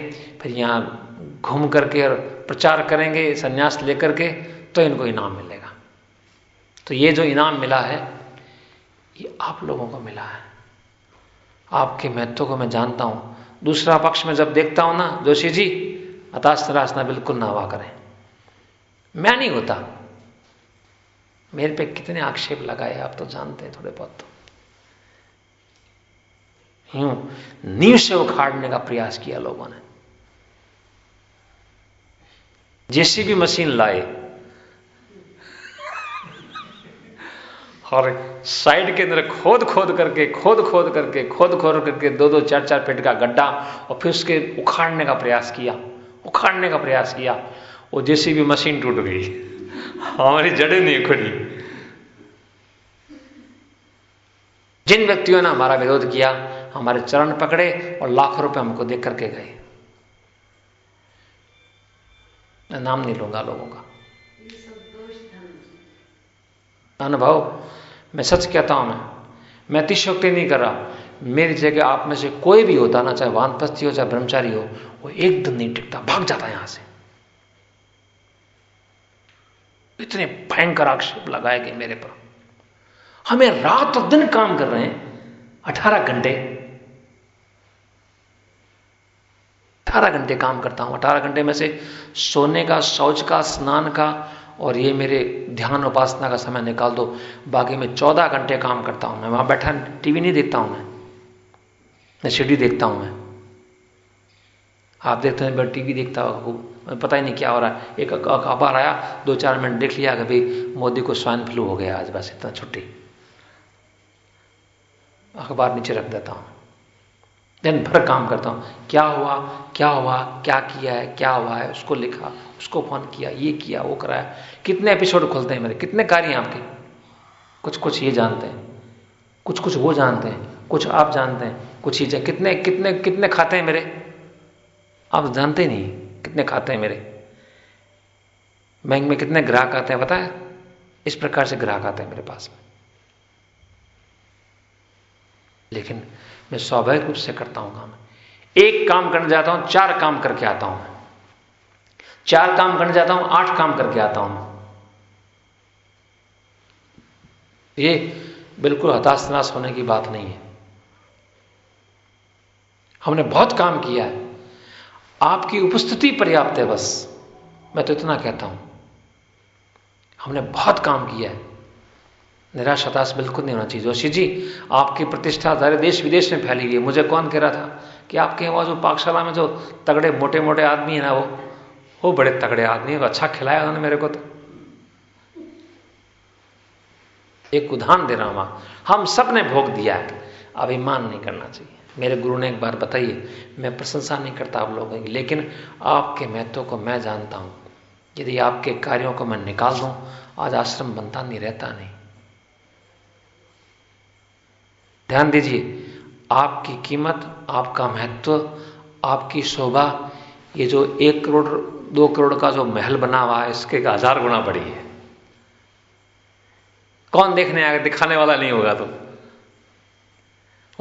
फिर यहाँ घूम करके और प्रचार करेंगे, संन्यास लेकर के तो इनको इनाम मिलेगा। तो ये जो इनाम मिला है, ये आप लोगों को मिला है। आपके महत्व को मैं जानता हूँ। दूसरा पक्ष में जब देखता हूँ ना, जोशी जी हताश बिल्कुल ना हवा करें। मैं नहीं होता। मेरे पे कितने आक्षेप लगाए, आप तो जानते हैं थोड़े बहुत तो। यूँ नींव से उखाड़ने का प्रयास किया लोगों ने। जैसी भी मशीन लाए। और साइड के अंदर खोद खोद करके खोद खोद करके खोद खोद करके दो दो चार चार फीट का गड्ढा और फिर उसके उखाड़ने का प्रयास किया। उखाड़ने का प्रयास किया। वो जैसी भी मशीन टूट गई। हमारी जड़ें नहीं खुली जिन व्यक्तियों ने हमारा विरोध किया, हमारे चरण पकड़े और लाखों रुपए हमको देख करके गए। मैं नाम नहीं लूँगा लोगों का। अनुभव, मैं सच कहता हूँ मैं मैं अतिशोक्ति नहीं कर रहा। मेरी जगह आप में से कोई भी होता ना, चाहे वानपस्थी हो, चाहे ब्रह्मचारी हो, वो एक दिन नहीं टिकता, भाग जाता है यहाँ से। इतने भयंकर आक्षेप लगाए गए मेरे पर। हमें रात और दिन काम कर रहे हैं, अठारह घंटे। अठारह घंटे काम करता हूँ, अठारह घंटे में से सोने का, शौच का, स्नान का, और ये मेरे ध्यान उपासना का समय निकाल दो। बाकी मैं चौदह घंटे काम करता हूँ, मैं वहाँ बैठा, टीवी नहीं देखता हूँ मैं। न सीढ़ी देखता हूँ मैं। आप देखते हैं टीवी देखता होगा पता ही नहीं क्या हो रहा है। एक अखबार आया, दो चार मिनट देख लिया कि भाई मोदी को स्वाइन फ्लू हो गया आज, बस इतना छुट्टी। अखबार नीचे रख देता हूँ। दिन भर काम करता हूँ। क्या हुआ क्या हुआ, क्या किया है, क्या हुआ है, उसको लिखा, उसको फ़ोन किया, ये किया, वो कराया। कितने एपिसोड खुलते हैं मेरे, कितने कार्य आपके। कुछ कुछ ये जानते हैं कुछ कुछ वो जानते हैं। कुछ आप जानते हैं, कुछ चीज़ें। कितने कितने कितने खाते हैं मेरे? आप जानते नहीं, कितने खाते हैं मेरे? बैंक में कितने ग्राहक आते हैं पता है? इस प्रकार से ग्राहक आते हैं मेरे पास में। लेकिन मैं स्वाभाविक रूप से करता हूँ काम। एक काम करने जाता हूँ, चार काम करके आता हूँ। चार काम करने जाता हूँ, आठ काम करके आता हूँ। ये बिल्कुल हताश होने की बात नहीं है। हमने बहुत काम किया है। आपकी उपस्थिति पर्याप्त है बस। मैं तो इतना कहता हूँ। हमने बहुत काम किया है। निराश हताश बिल्कुल नहीं होना चाहिए। जोशी जी, आपकी प्रतिष्ठा सारे देश विदेश में फैली हुई है। मुझे कौन कह रहा था कि आपके वहाँ जो पाकशाला में जो तगड़े मोटे मोटे आदमी है ना वो वो बड़े तगड़े आदमी है अच्छा खिलाया उन्होंने मेरे को तो। एक उदाहरण दे रहा हूँ हम सबने भोग दिया है। अभिमान नहीं करना चाहिए। मेरे गुरु ने एक बार बताइए, मैं प्रशंसा नहीं करता आप लोगों की, लेकिन आपके महत्व को मैं जानता हूँ। यदि आपके कार्यों को मैं निकाल दूँ, आज आश्रम बनता नहीं, रहता नहीं। ध्यान दीजिए, आपकी कीमत, आपका महत्व, आपकी शोभा, ये जो एक करोड़, दो करोड़ का जो महल बना हुआ है, इसके हज़ार गुना बड़ी है। कौन देखने आएगा दिखाने वाला नहीं होगा तो?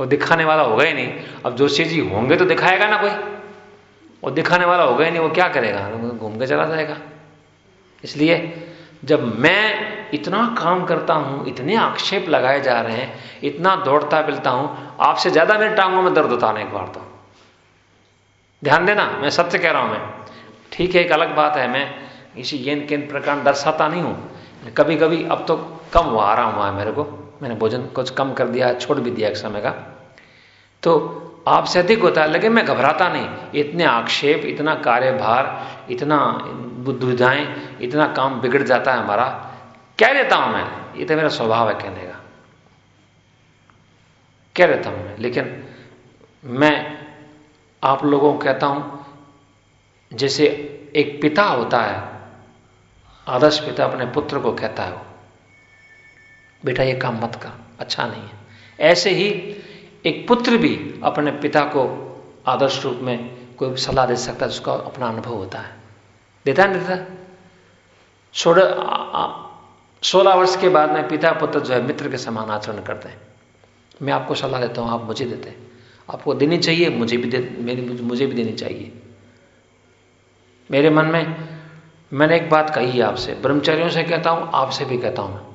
वो दिखाने वाला होगा ही नहीं। अब जोशी जी होंगे तो दिखाएगा ना कोई। वो दिखाने वाला होगा ही नहीं, वो क्या करेगा? घूम के चला जाएगा। इसलिए जब मैं इतना काम करता हूँ, इतने आक्षेप लगाए जा रहे हैं, इतना दौड़ता मिलता हूँ, आपसे ज़्यादा मेरे टांगों में दर्द होता एक बार तो। ध्यान देना, मैं सत्य कह रहा हूँ मैं। ठीक है, एक अलग बात है, मैं इसी ये केंद्र प्रकार दर्शाता नहीं हूँ। कभी कभी अब तो कम हुआ आ रहा हुआ है मेरे को। मैंने भोजन कुछ कम कर दिया, छोड़ भी दिया एक समय का। तो आपसे अधिक होता है लेकिन मैं घबराता नहीं। इतने आक्षेप, इतना कार्यभार, इतना दुविधाएँ इतना काम बिगड़ जाता है हमारा। कह देता हूँ मैं, ये तो मेरा स्वभाव है कहने का। कह देता हूँ मैं, लेकिन मैं आप लोगों को कहता हूँ, जैसे एक पिता होता है, आदर्श पिता अपने पुत्र को कहता है बेटा, ये काम मत कर अच्छा नहीं है। ऐसे ही एक पुत्र भी अपने पिता को आदर्श रूप में कोई सलाह दे सकता है, उसका अपना अनुभव होता है। देता नहीं देता सोलह वर्ष के बाद में पिता पुत्र जो है, मित्र के समान आचरण करते हैं। मैं आपको सलाह देता हूँ, आप मुझे देते हैं। आपको देनी चाहिए, मुझे भी दे मुझे भी देनी चाहिए। मेरे मन में, मैंने एक बात कही है आपसे, ब्रह्मचर्यों से कहता हूँ, आपसे भी कहता हूँ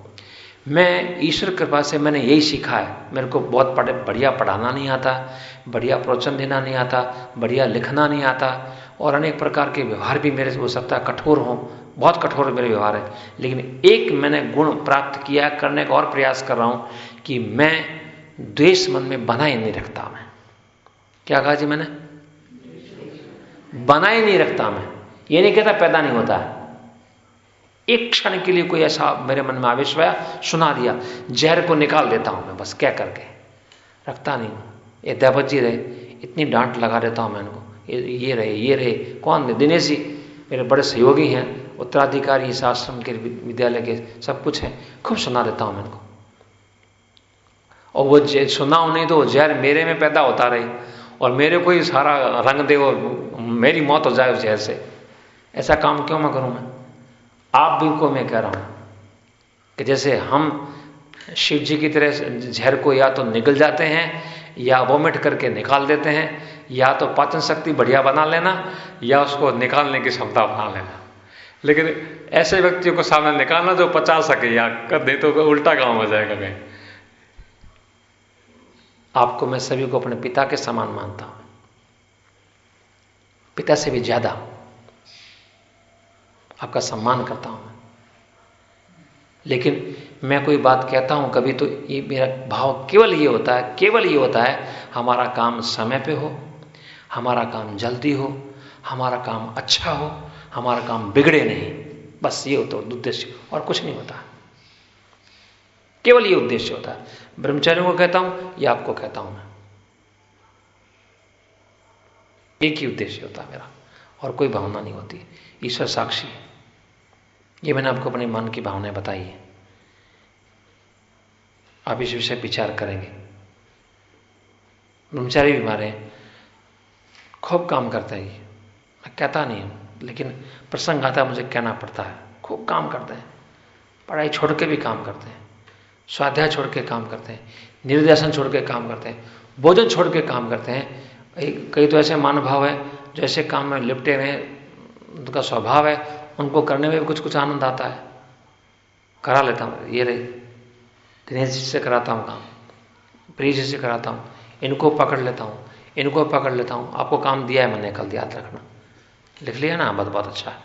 मैं ईश्वर कृपा से मैंने यही सीखा है। मेरे को बहुत पढ़े, बढ़िया पढ़ाना नहीं आता, बढ़िया प्रवचन देना नहीं आता, बढ़िया लिखना नहीं आता, और अनेक प्रकार के व्यवहार भी मेरे से हो सकता है कठोर हों, बहुत कठोर मेरे व्यवहार है। लेकिन एक मैंने गुण प्राप्त किया करने का और प्रयास कर रहा हूँ कि मैं द्वेष मन में बना ही नहीं रखता मैं। क्या कहा जी मैंने? बना ही नहीं रखता मैं। ये नहीं कहता पैदा नहीं होता। है एक क्षण के लिए कोई ऐसा मेरे मन में आवेश हुआ सुना दिया जहर को निकाल देता हूँ मैं बस क्या करके? रखता नहीं हूँ। ये दैवत जी रहे इतनी डांट लगा देता हूँ मैं इनको ये, रहे ये रहे कौन दिनेश जी मेरे बड़े सहयोगी हैं उत्तराधिकारी इस आश्रम के विद्यालय के सब कुछ है खूब सुना देता हूँ मैं इनको और वो सुनाऊ नहीं तो जहर मेरे में पैदा होता रहे और मेरे को ही सारा रंग दे और मेरी मौत हो जाए उस जहर से। ऐसा काम क्यों मैं करूँ मैं? आप भी को मैं कह रहा हूँ कि जैसे हम शिव जी की तरह जहर को या तो निकल जाते हैं, या वोमिट करके निकाल देते हैं, या तो पाचन शक्ति बढ़िया बना लेना, या उसको निकालने की क्षमता बना लेना। लेकिन ऐसे व्यक्तियों को सामने निकालना जो पचा सके, या कर दे तो उल्टा काम हो जाएगा कहीं। आपको मैं सभी को अपने पिता के समान मानता हूँ। पिता से भी ज़्यादा। आपका सम्मान करता हूँ मैं। लेकिन मैं कोई बात कहता हूँ, कभी तो ये मेरा भाव केवल ये होता है, केवल ये होता है, हमारा काम समय पे हो, हमारा काम जल्दी हो, हमारा काम अच्छा हो, हमारा काम बिगड़े नहीं। बस ये होता उद्देश्य, और कुछ नहीं होता। केवल ये उद्देश्य होता है। ब्रह्मचारियों को कहता हूँ या आपको कहता हूँ मैं? एक ही उद्देश्य होता है मेरा, और कोई भावना नहीं होती। ईश्वर साक्षी है। ये मैंने आपको अपने मन की भावनाएँ बताई है। आप इस विषय विचार करेंगे। ब्रह्मचारी भी हमारे खूब काम करते हैं मैं कहता नहीं हूँ, लेकिन प्रसंग आता है, मुझे कहना पड़ता है। खूब काम करते हैं, पढ़ाई छोड़ के भी काम करते हैं, स्वाध्याय छोड़ के काम करते हैं, निर्देशन छोड़ के काम करते हैं, भोजन छोड़ के काम करते हैं। कई तो ऐसे मानभाव है, जो ऐसे काम में लिपटे हुए उनका स्वभाव है उनको करने में भी कुछ कुछ आनंद आता है। करा लेता हूँ। ये रही। दिनेश जी से कराता हूँ काम। प्रिय जी से कराता हूँ। इनको पकड़ लेता हूँ। इनको पकड़ लेता हूँ। आपको काम दिया है मैंने कल, याद रखना। लिख लिया ना बहुत बहुत अच्छा है।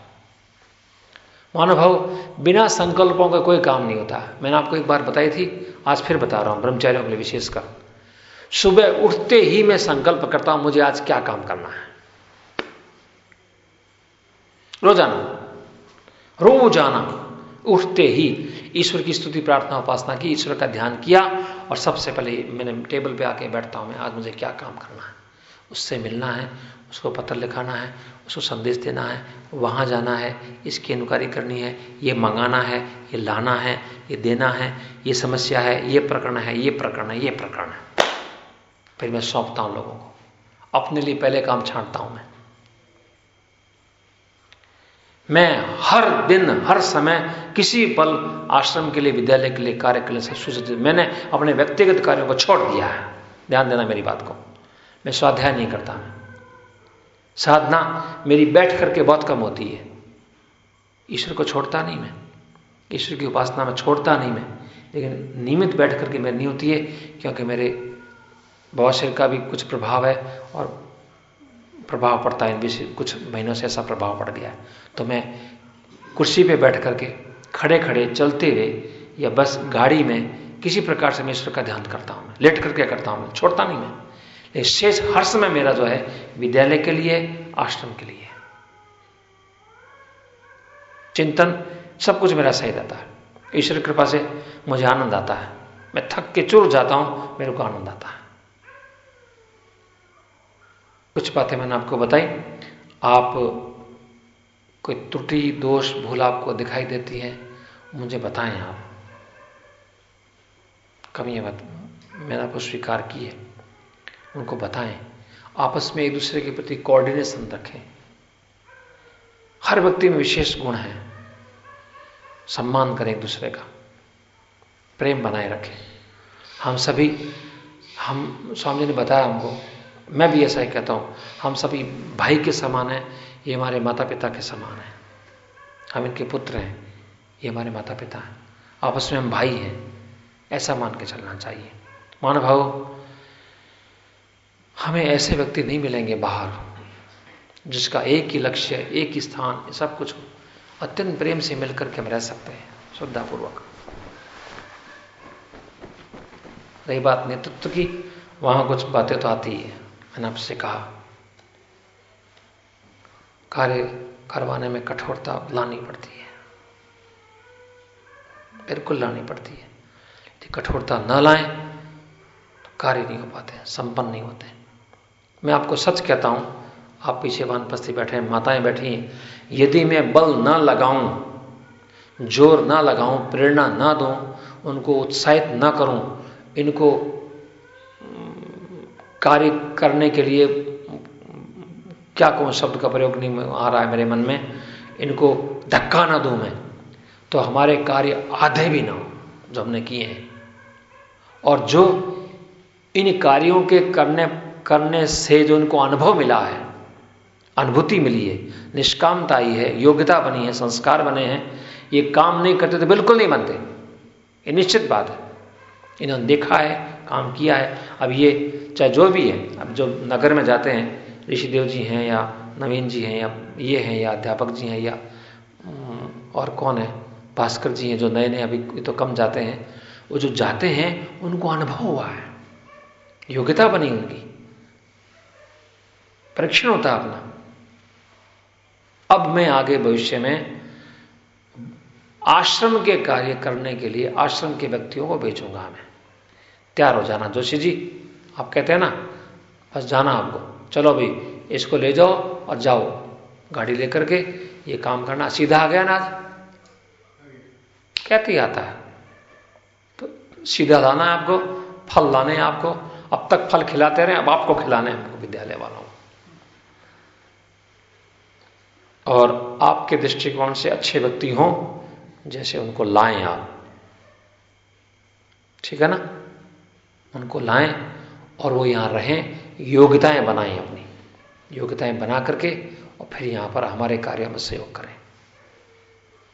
महानुभाव बिना संकल्पों का कोई काम नहीं होता। मैंने आपको एक बार बताई थी, आज फिर बता रहा हूँ, ब्रह्मचारियों के लिए विशेषकर सुबह उठते ही मैं संकल्प करता हूँ, मुझे आज क्या काम करना है? रोज़ाना। रोज़ाना उठते ही ईश्वर की स्तुति, प्रार्थना, उपासना की, ईश्वर का ध्यान किया और सबसे पहले मैंने टेबल पे आके बैठता हूँ मैं, आज मुझे क्या काम करना है? उससे मिलना है, उसको पत्र लिखाना है, उसको संदेश देना है, वहाँ जाना है, इसकी अनुकारी करनी है, ये मंगाना है, ये लाना है, ये देना है, ये समस्या है, ये प्रकरण है, ये प्रकरण है, ये प्रकरण है। फिर मैं सौंपता हूँ लोगों को। अपने लिए पहले काम छांटता हूँ मैं। मैं हर दिन, हर समय किसी पल आश्रम के लिए, विद्यालय के लिए, कार्य के लिए सूचित मैंने अपने व्यक्तिगत कार्यों को छोड़ दिया है। ध्यान देना मेरी बात को। मैं स्वाध्याय नहीं करता। मैं साधना मेरी बैठ करके बहुत कम होती है। ईश्वर को छोड़ता नहीं मैं। ईश्वर की उपासना में छोड़ता नहीं मैं। लेकिन नियमित बैठ करके मेरी नहीं होती है, क्योंकि मेरे शरीर का भी कुछ प्रभाव है और प्रभाव पड़ता है। इन कुछ महीनों से ऐसा प्रभाव पड़ गया है। तो मैं कुर्सी पे बैठ करके खड़े खड़े चलते हुए या बस गाड़ी में किसी प्रकार से मैं ईश्वर का ध्यान करता हूँ लेट करके करता हूँ, छोड़ता नहीं मैं। लेकिन शेष हर समय मेरा जो है, विद्यालय के लिए, आश्रम के लिए। चिंतन सब कुछ मेरा सही रहता है। ईश्वर कृपा से मुझे आनंद आता है। मैं थक के चूर जाता हूँ, मेरे को आनंद आता है। कुछ बातें मैंने आपको बताई। आप कोई त्रुटि, दोष, भूल आपको दिखाई देती है, मुझे बताएँ आप। कमी बात मैंने आपको स्वीकार की है, उनको बताएँ। आपस में एक दूसरे के प्रति कोऑर्डिनेशन रखें। हर व्यक्ति में विशेष गुण है। सम्मान करें एक दूसरे का। प्रेम बनाए रखें। हम सभी, हम, स्वामी जी ने बताया हमको, मैं भी ऐसा ही कहता हूँ, हम सभी भाई के समान हैं ये हमारे माता पिता के समान हैं। हम इनके पुत्र हैं। ये हमारे माता पिता हैं। आपस में हम भाई हैं। ऐसा मान के चलना चाहिए। मान भाव, हमें ऐसे व्यक्ति नहीं मिलेंगे बाहर, जिसका एक ही लक्ष्य, एक ही स्थान, सब कुछ अत्यंत प्रेम से मिलकर के हम रह सकते हैं। श्रद्धापूर्वक। रही बात नेतृत्व की, वहाँ कुछ बातें तो आती है। मैंने आपसे कहा कार्य करवाने में कठोरता लानी पड़ती है। बिल्कुल लानी पड़ती है। यदि कठोरता न लाएँ तो कार्य नहीं हो पाते संपन्न नहीं होते मैं आपको सच कहता हूँ, आप पीछे वानपस्थी बैठे हैं, माताएँ बैठी हैं, यदि मैं बल ना लगाऊँ, ज़ोर ना लगाऊँ, प्रेरणा ना दूँ, उनको उत्साहित ना करूँ, इनको कार्य करने के लिए क्या कहूँ, शब्द का प्रयोग नहीं आ रहा है मेरे मन में। इनको धक्का ना दूँ मैं। तो हमारे कार्य आधे भी ना हो, जो हमने किए हैं। और जो इन कार्यों के करने करने से जो उनको अनुभव मिला है, अनुभूति मिली है, निष्कामता आई है, योग्यता बनी है, संस्कार बने हैं, ये काम नहीं करते तो बिल्कुल नहीं बनते। ये निश्चित बात है। इन्होंने देखा है, काम किया है। अब ये, चाहे जो भी है, अब जो नगर में जाते हैं ऋषिदेव जी हैं या नवीन जी हैं या ये हैं या अध्यापक जी हैं या और कौन है? भास्कर जी हैं जो नए नए अभी तो कम जाते हैं। वो जो जाते हैं, उनको अनुभव हुआ है। योग्यता बनी उनकी। परीक्षण होता अपना। अब मैं आगे भविष्य में आश्रम के कार्य करने के लिए आश्रम के व्यक्तियों को भेजूँगा मैं। तैयार हो जाना। जोशी जी, आप कहते हैं ना? बस जाना आपको। चलो भाई, इसको ले जाओ और जाओ। गाड़ी लेकर के ये काम करना। सीधा आ गया ना कहते ही आता है तो सीधा लाना है आपको, फल लाने हैं आपको। अब तक फल खिलाते रहे, अब आपको खिलाने हैं विद्यालय वालों। और आपके दृष्टिकोण से अच्छे व्यक्ति हों, जैसे उनको लाएँ आप। ठीक है ना? उनको लाएँ और वो यहाँ रहें। योग्यताएँ बनाएँ अपनी। योग्यताएँ बना करके और फिर यहाँ पर हमारे कार्य में सहयोग करें।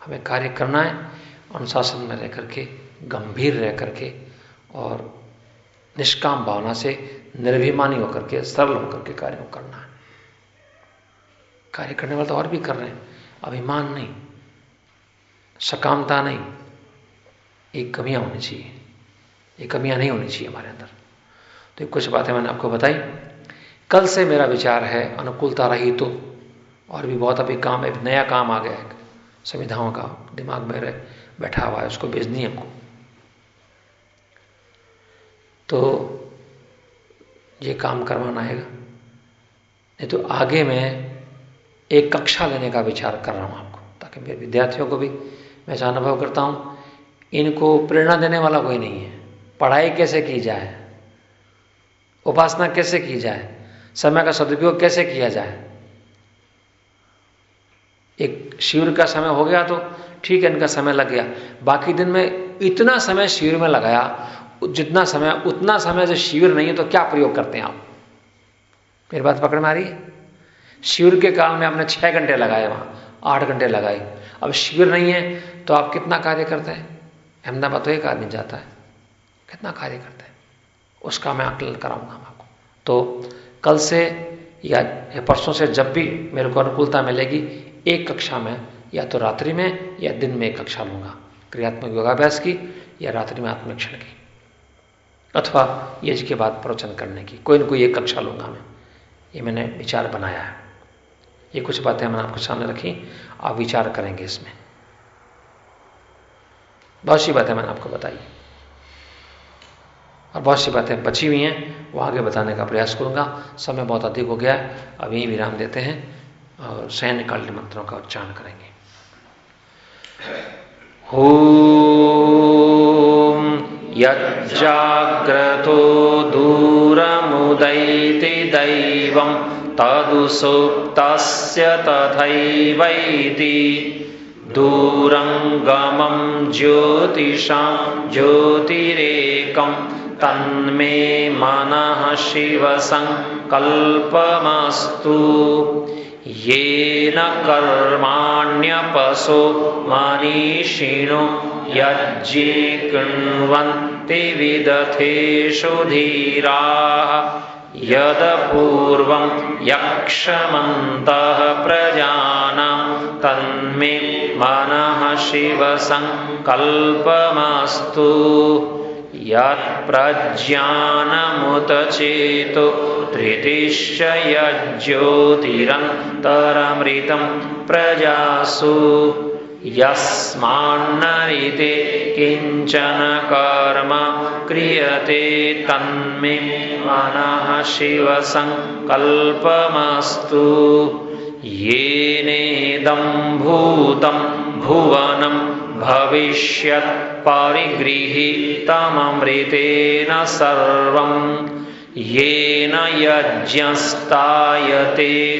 हमें कार्य करना है, अनुशासन में रह करके, गंभीर रह करके और निष्काम भावना से निर्भिमानी होकर के, सरल होकर के कार्य करना है। कार्य करने वाले तो और भी कर रहे हैं। अभिमान नहीं, सकामता नहीं, एक कमियाँ होनी चाहिए। ये कमियाँ नहीं होनी चाहिए हमारे अंदर। तो कुछ बातें मैंने आपको बताई। कल से मेरा विचार है अनुकूलता रही तो और भी बहुत अभी काम एक नया काम आ गया है। संविधाओं का दिमाग में रह, बैठा हुआ है उसको भेजनी है हमको। तो ये काम करवाना आएगा नहीं तो आगे मैं एक कक्षा लेने का विचार कर रहा हूँ आपको ताकि मेरे विद्यार्थियों को भी मैं ऐसा अनुभव करता हूँ। इनको प्रेरणा देने वाला कोई नहीं है। पढ़ाई कैसे की जाए? उपासना कैसे की जाए? समय का सदुपयोग कैसे किया जाए? एक शिविर का समय हो गया तो ठीक है, इनका समय लग गया। बाकी दिन में इतना समय शिविर में लगाया, जितना समय, उतना समय जो शिविर नहीं है तो क्या प्रयोग करते हैं आप? मेरी बात पकड़ में आ रही है? शिविर के काल में आपने छह घंटे लगाए वहाँ, आठ घंटे लगाए। अब शिविर नहीं है तो आप कितना कार्य करते हैं? अहमदाबाद तो एक आदमी जाता है। कितना कार्य करते हैं? उसका मैं आकलन कराऊँगा आपको। तो कल से या, परसों से जब भी मेरे को अनुकूलता मिलेगी एक कक्षा में या तो रात्रि में या दिन में एक कक्षा लूँगा। क्रियात्मक योगाभ्यास की या रात्रि में आत्मरक्षण की। अथवा यज के बाद प्रवचन करने की। कोई ना कोई एक कक्षा लूँगा मैं। ये मैंने विचार बनाया है। ये कुछ बातें मैंने आपके सामने रखी। आप विचार करेंगे इसमें। बहुत सी बातें मैंने आपको बताई। और बहुत सी बातें बची हुई हैं, वो आगे बताने का प्रयास करूँगा। समय बहुत अधिक हो गया है, अब यही विराम देते हैं और सैन्य काल मंत्रों का उच्चारण करेंगे। हो, यज्जाग्रतो दूरमुदैति दैवं, तदुसुप्तस्य तथैवैति। दूरङ्गमं ज्योतिषां ज्योतिरेकं तन्मे मनः शिवसङ्कल्पमस्तु। येन कर्माण्यपशो मनीषिणो यज्ञे कृण्वन्ति विदथेषु धीराः। यदपूर्वं यक्षमन्तः प्रजानां तन्मे मनः शिवसङ्कल्पमस्तु यत्प्रज्ञानमुत चेतो धृतिश्च यज्ज्योतिरन्तरमृतं प्रजासु यस्मान्नरिते किंचन कर्म क्रियते तन्मे मनः शिवसङ्कल्पमस्तु येनेदं भूतं भुवनं भविष्यत् परिगृहीतममृतेन सर्वम् येन यज्ञस्तायते।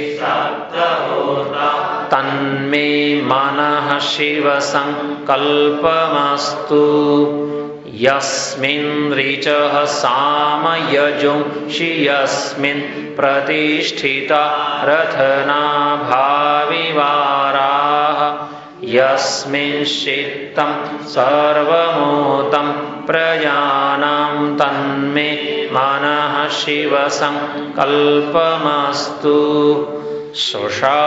तन्मे मनः शिवसङ्कल्पमस्तु। यस्मिन् ऋचः सामयजुंषि यस्मिन् प्रतिष्ठिता रथनाभाविवाराः। यस्मिंश्चित्तं सर्वमूतं प्रजानां तन्मे मनः शिवसङ्कल्पमस्तु सुषारथिरश्वानिव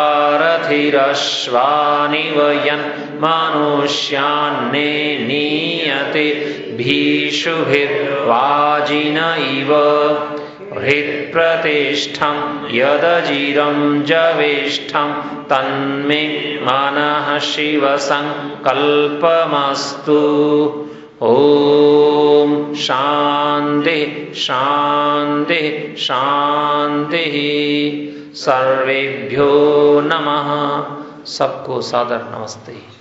यन्मनुष्यान्ने नीयते भीषुभिर्वाजिन इव। हृत्प्रतिष्ठं यदजिरं जवेष्ठं तन्मे मनः शिवसङ्कल्पमस्तु। ओम शांति शांति शांति सर्वेभ्यो नमः। सबको सादर नमस्ते।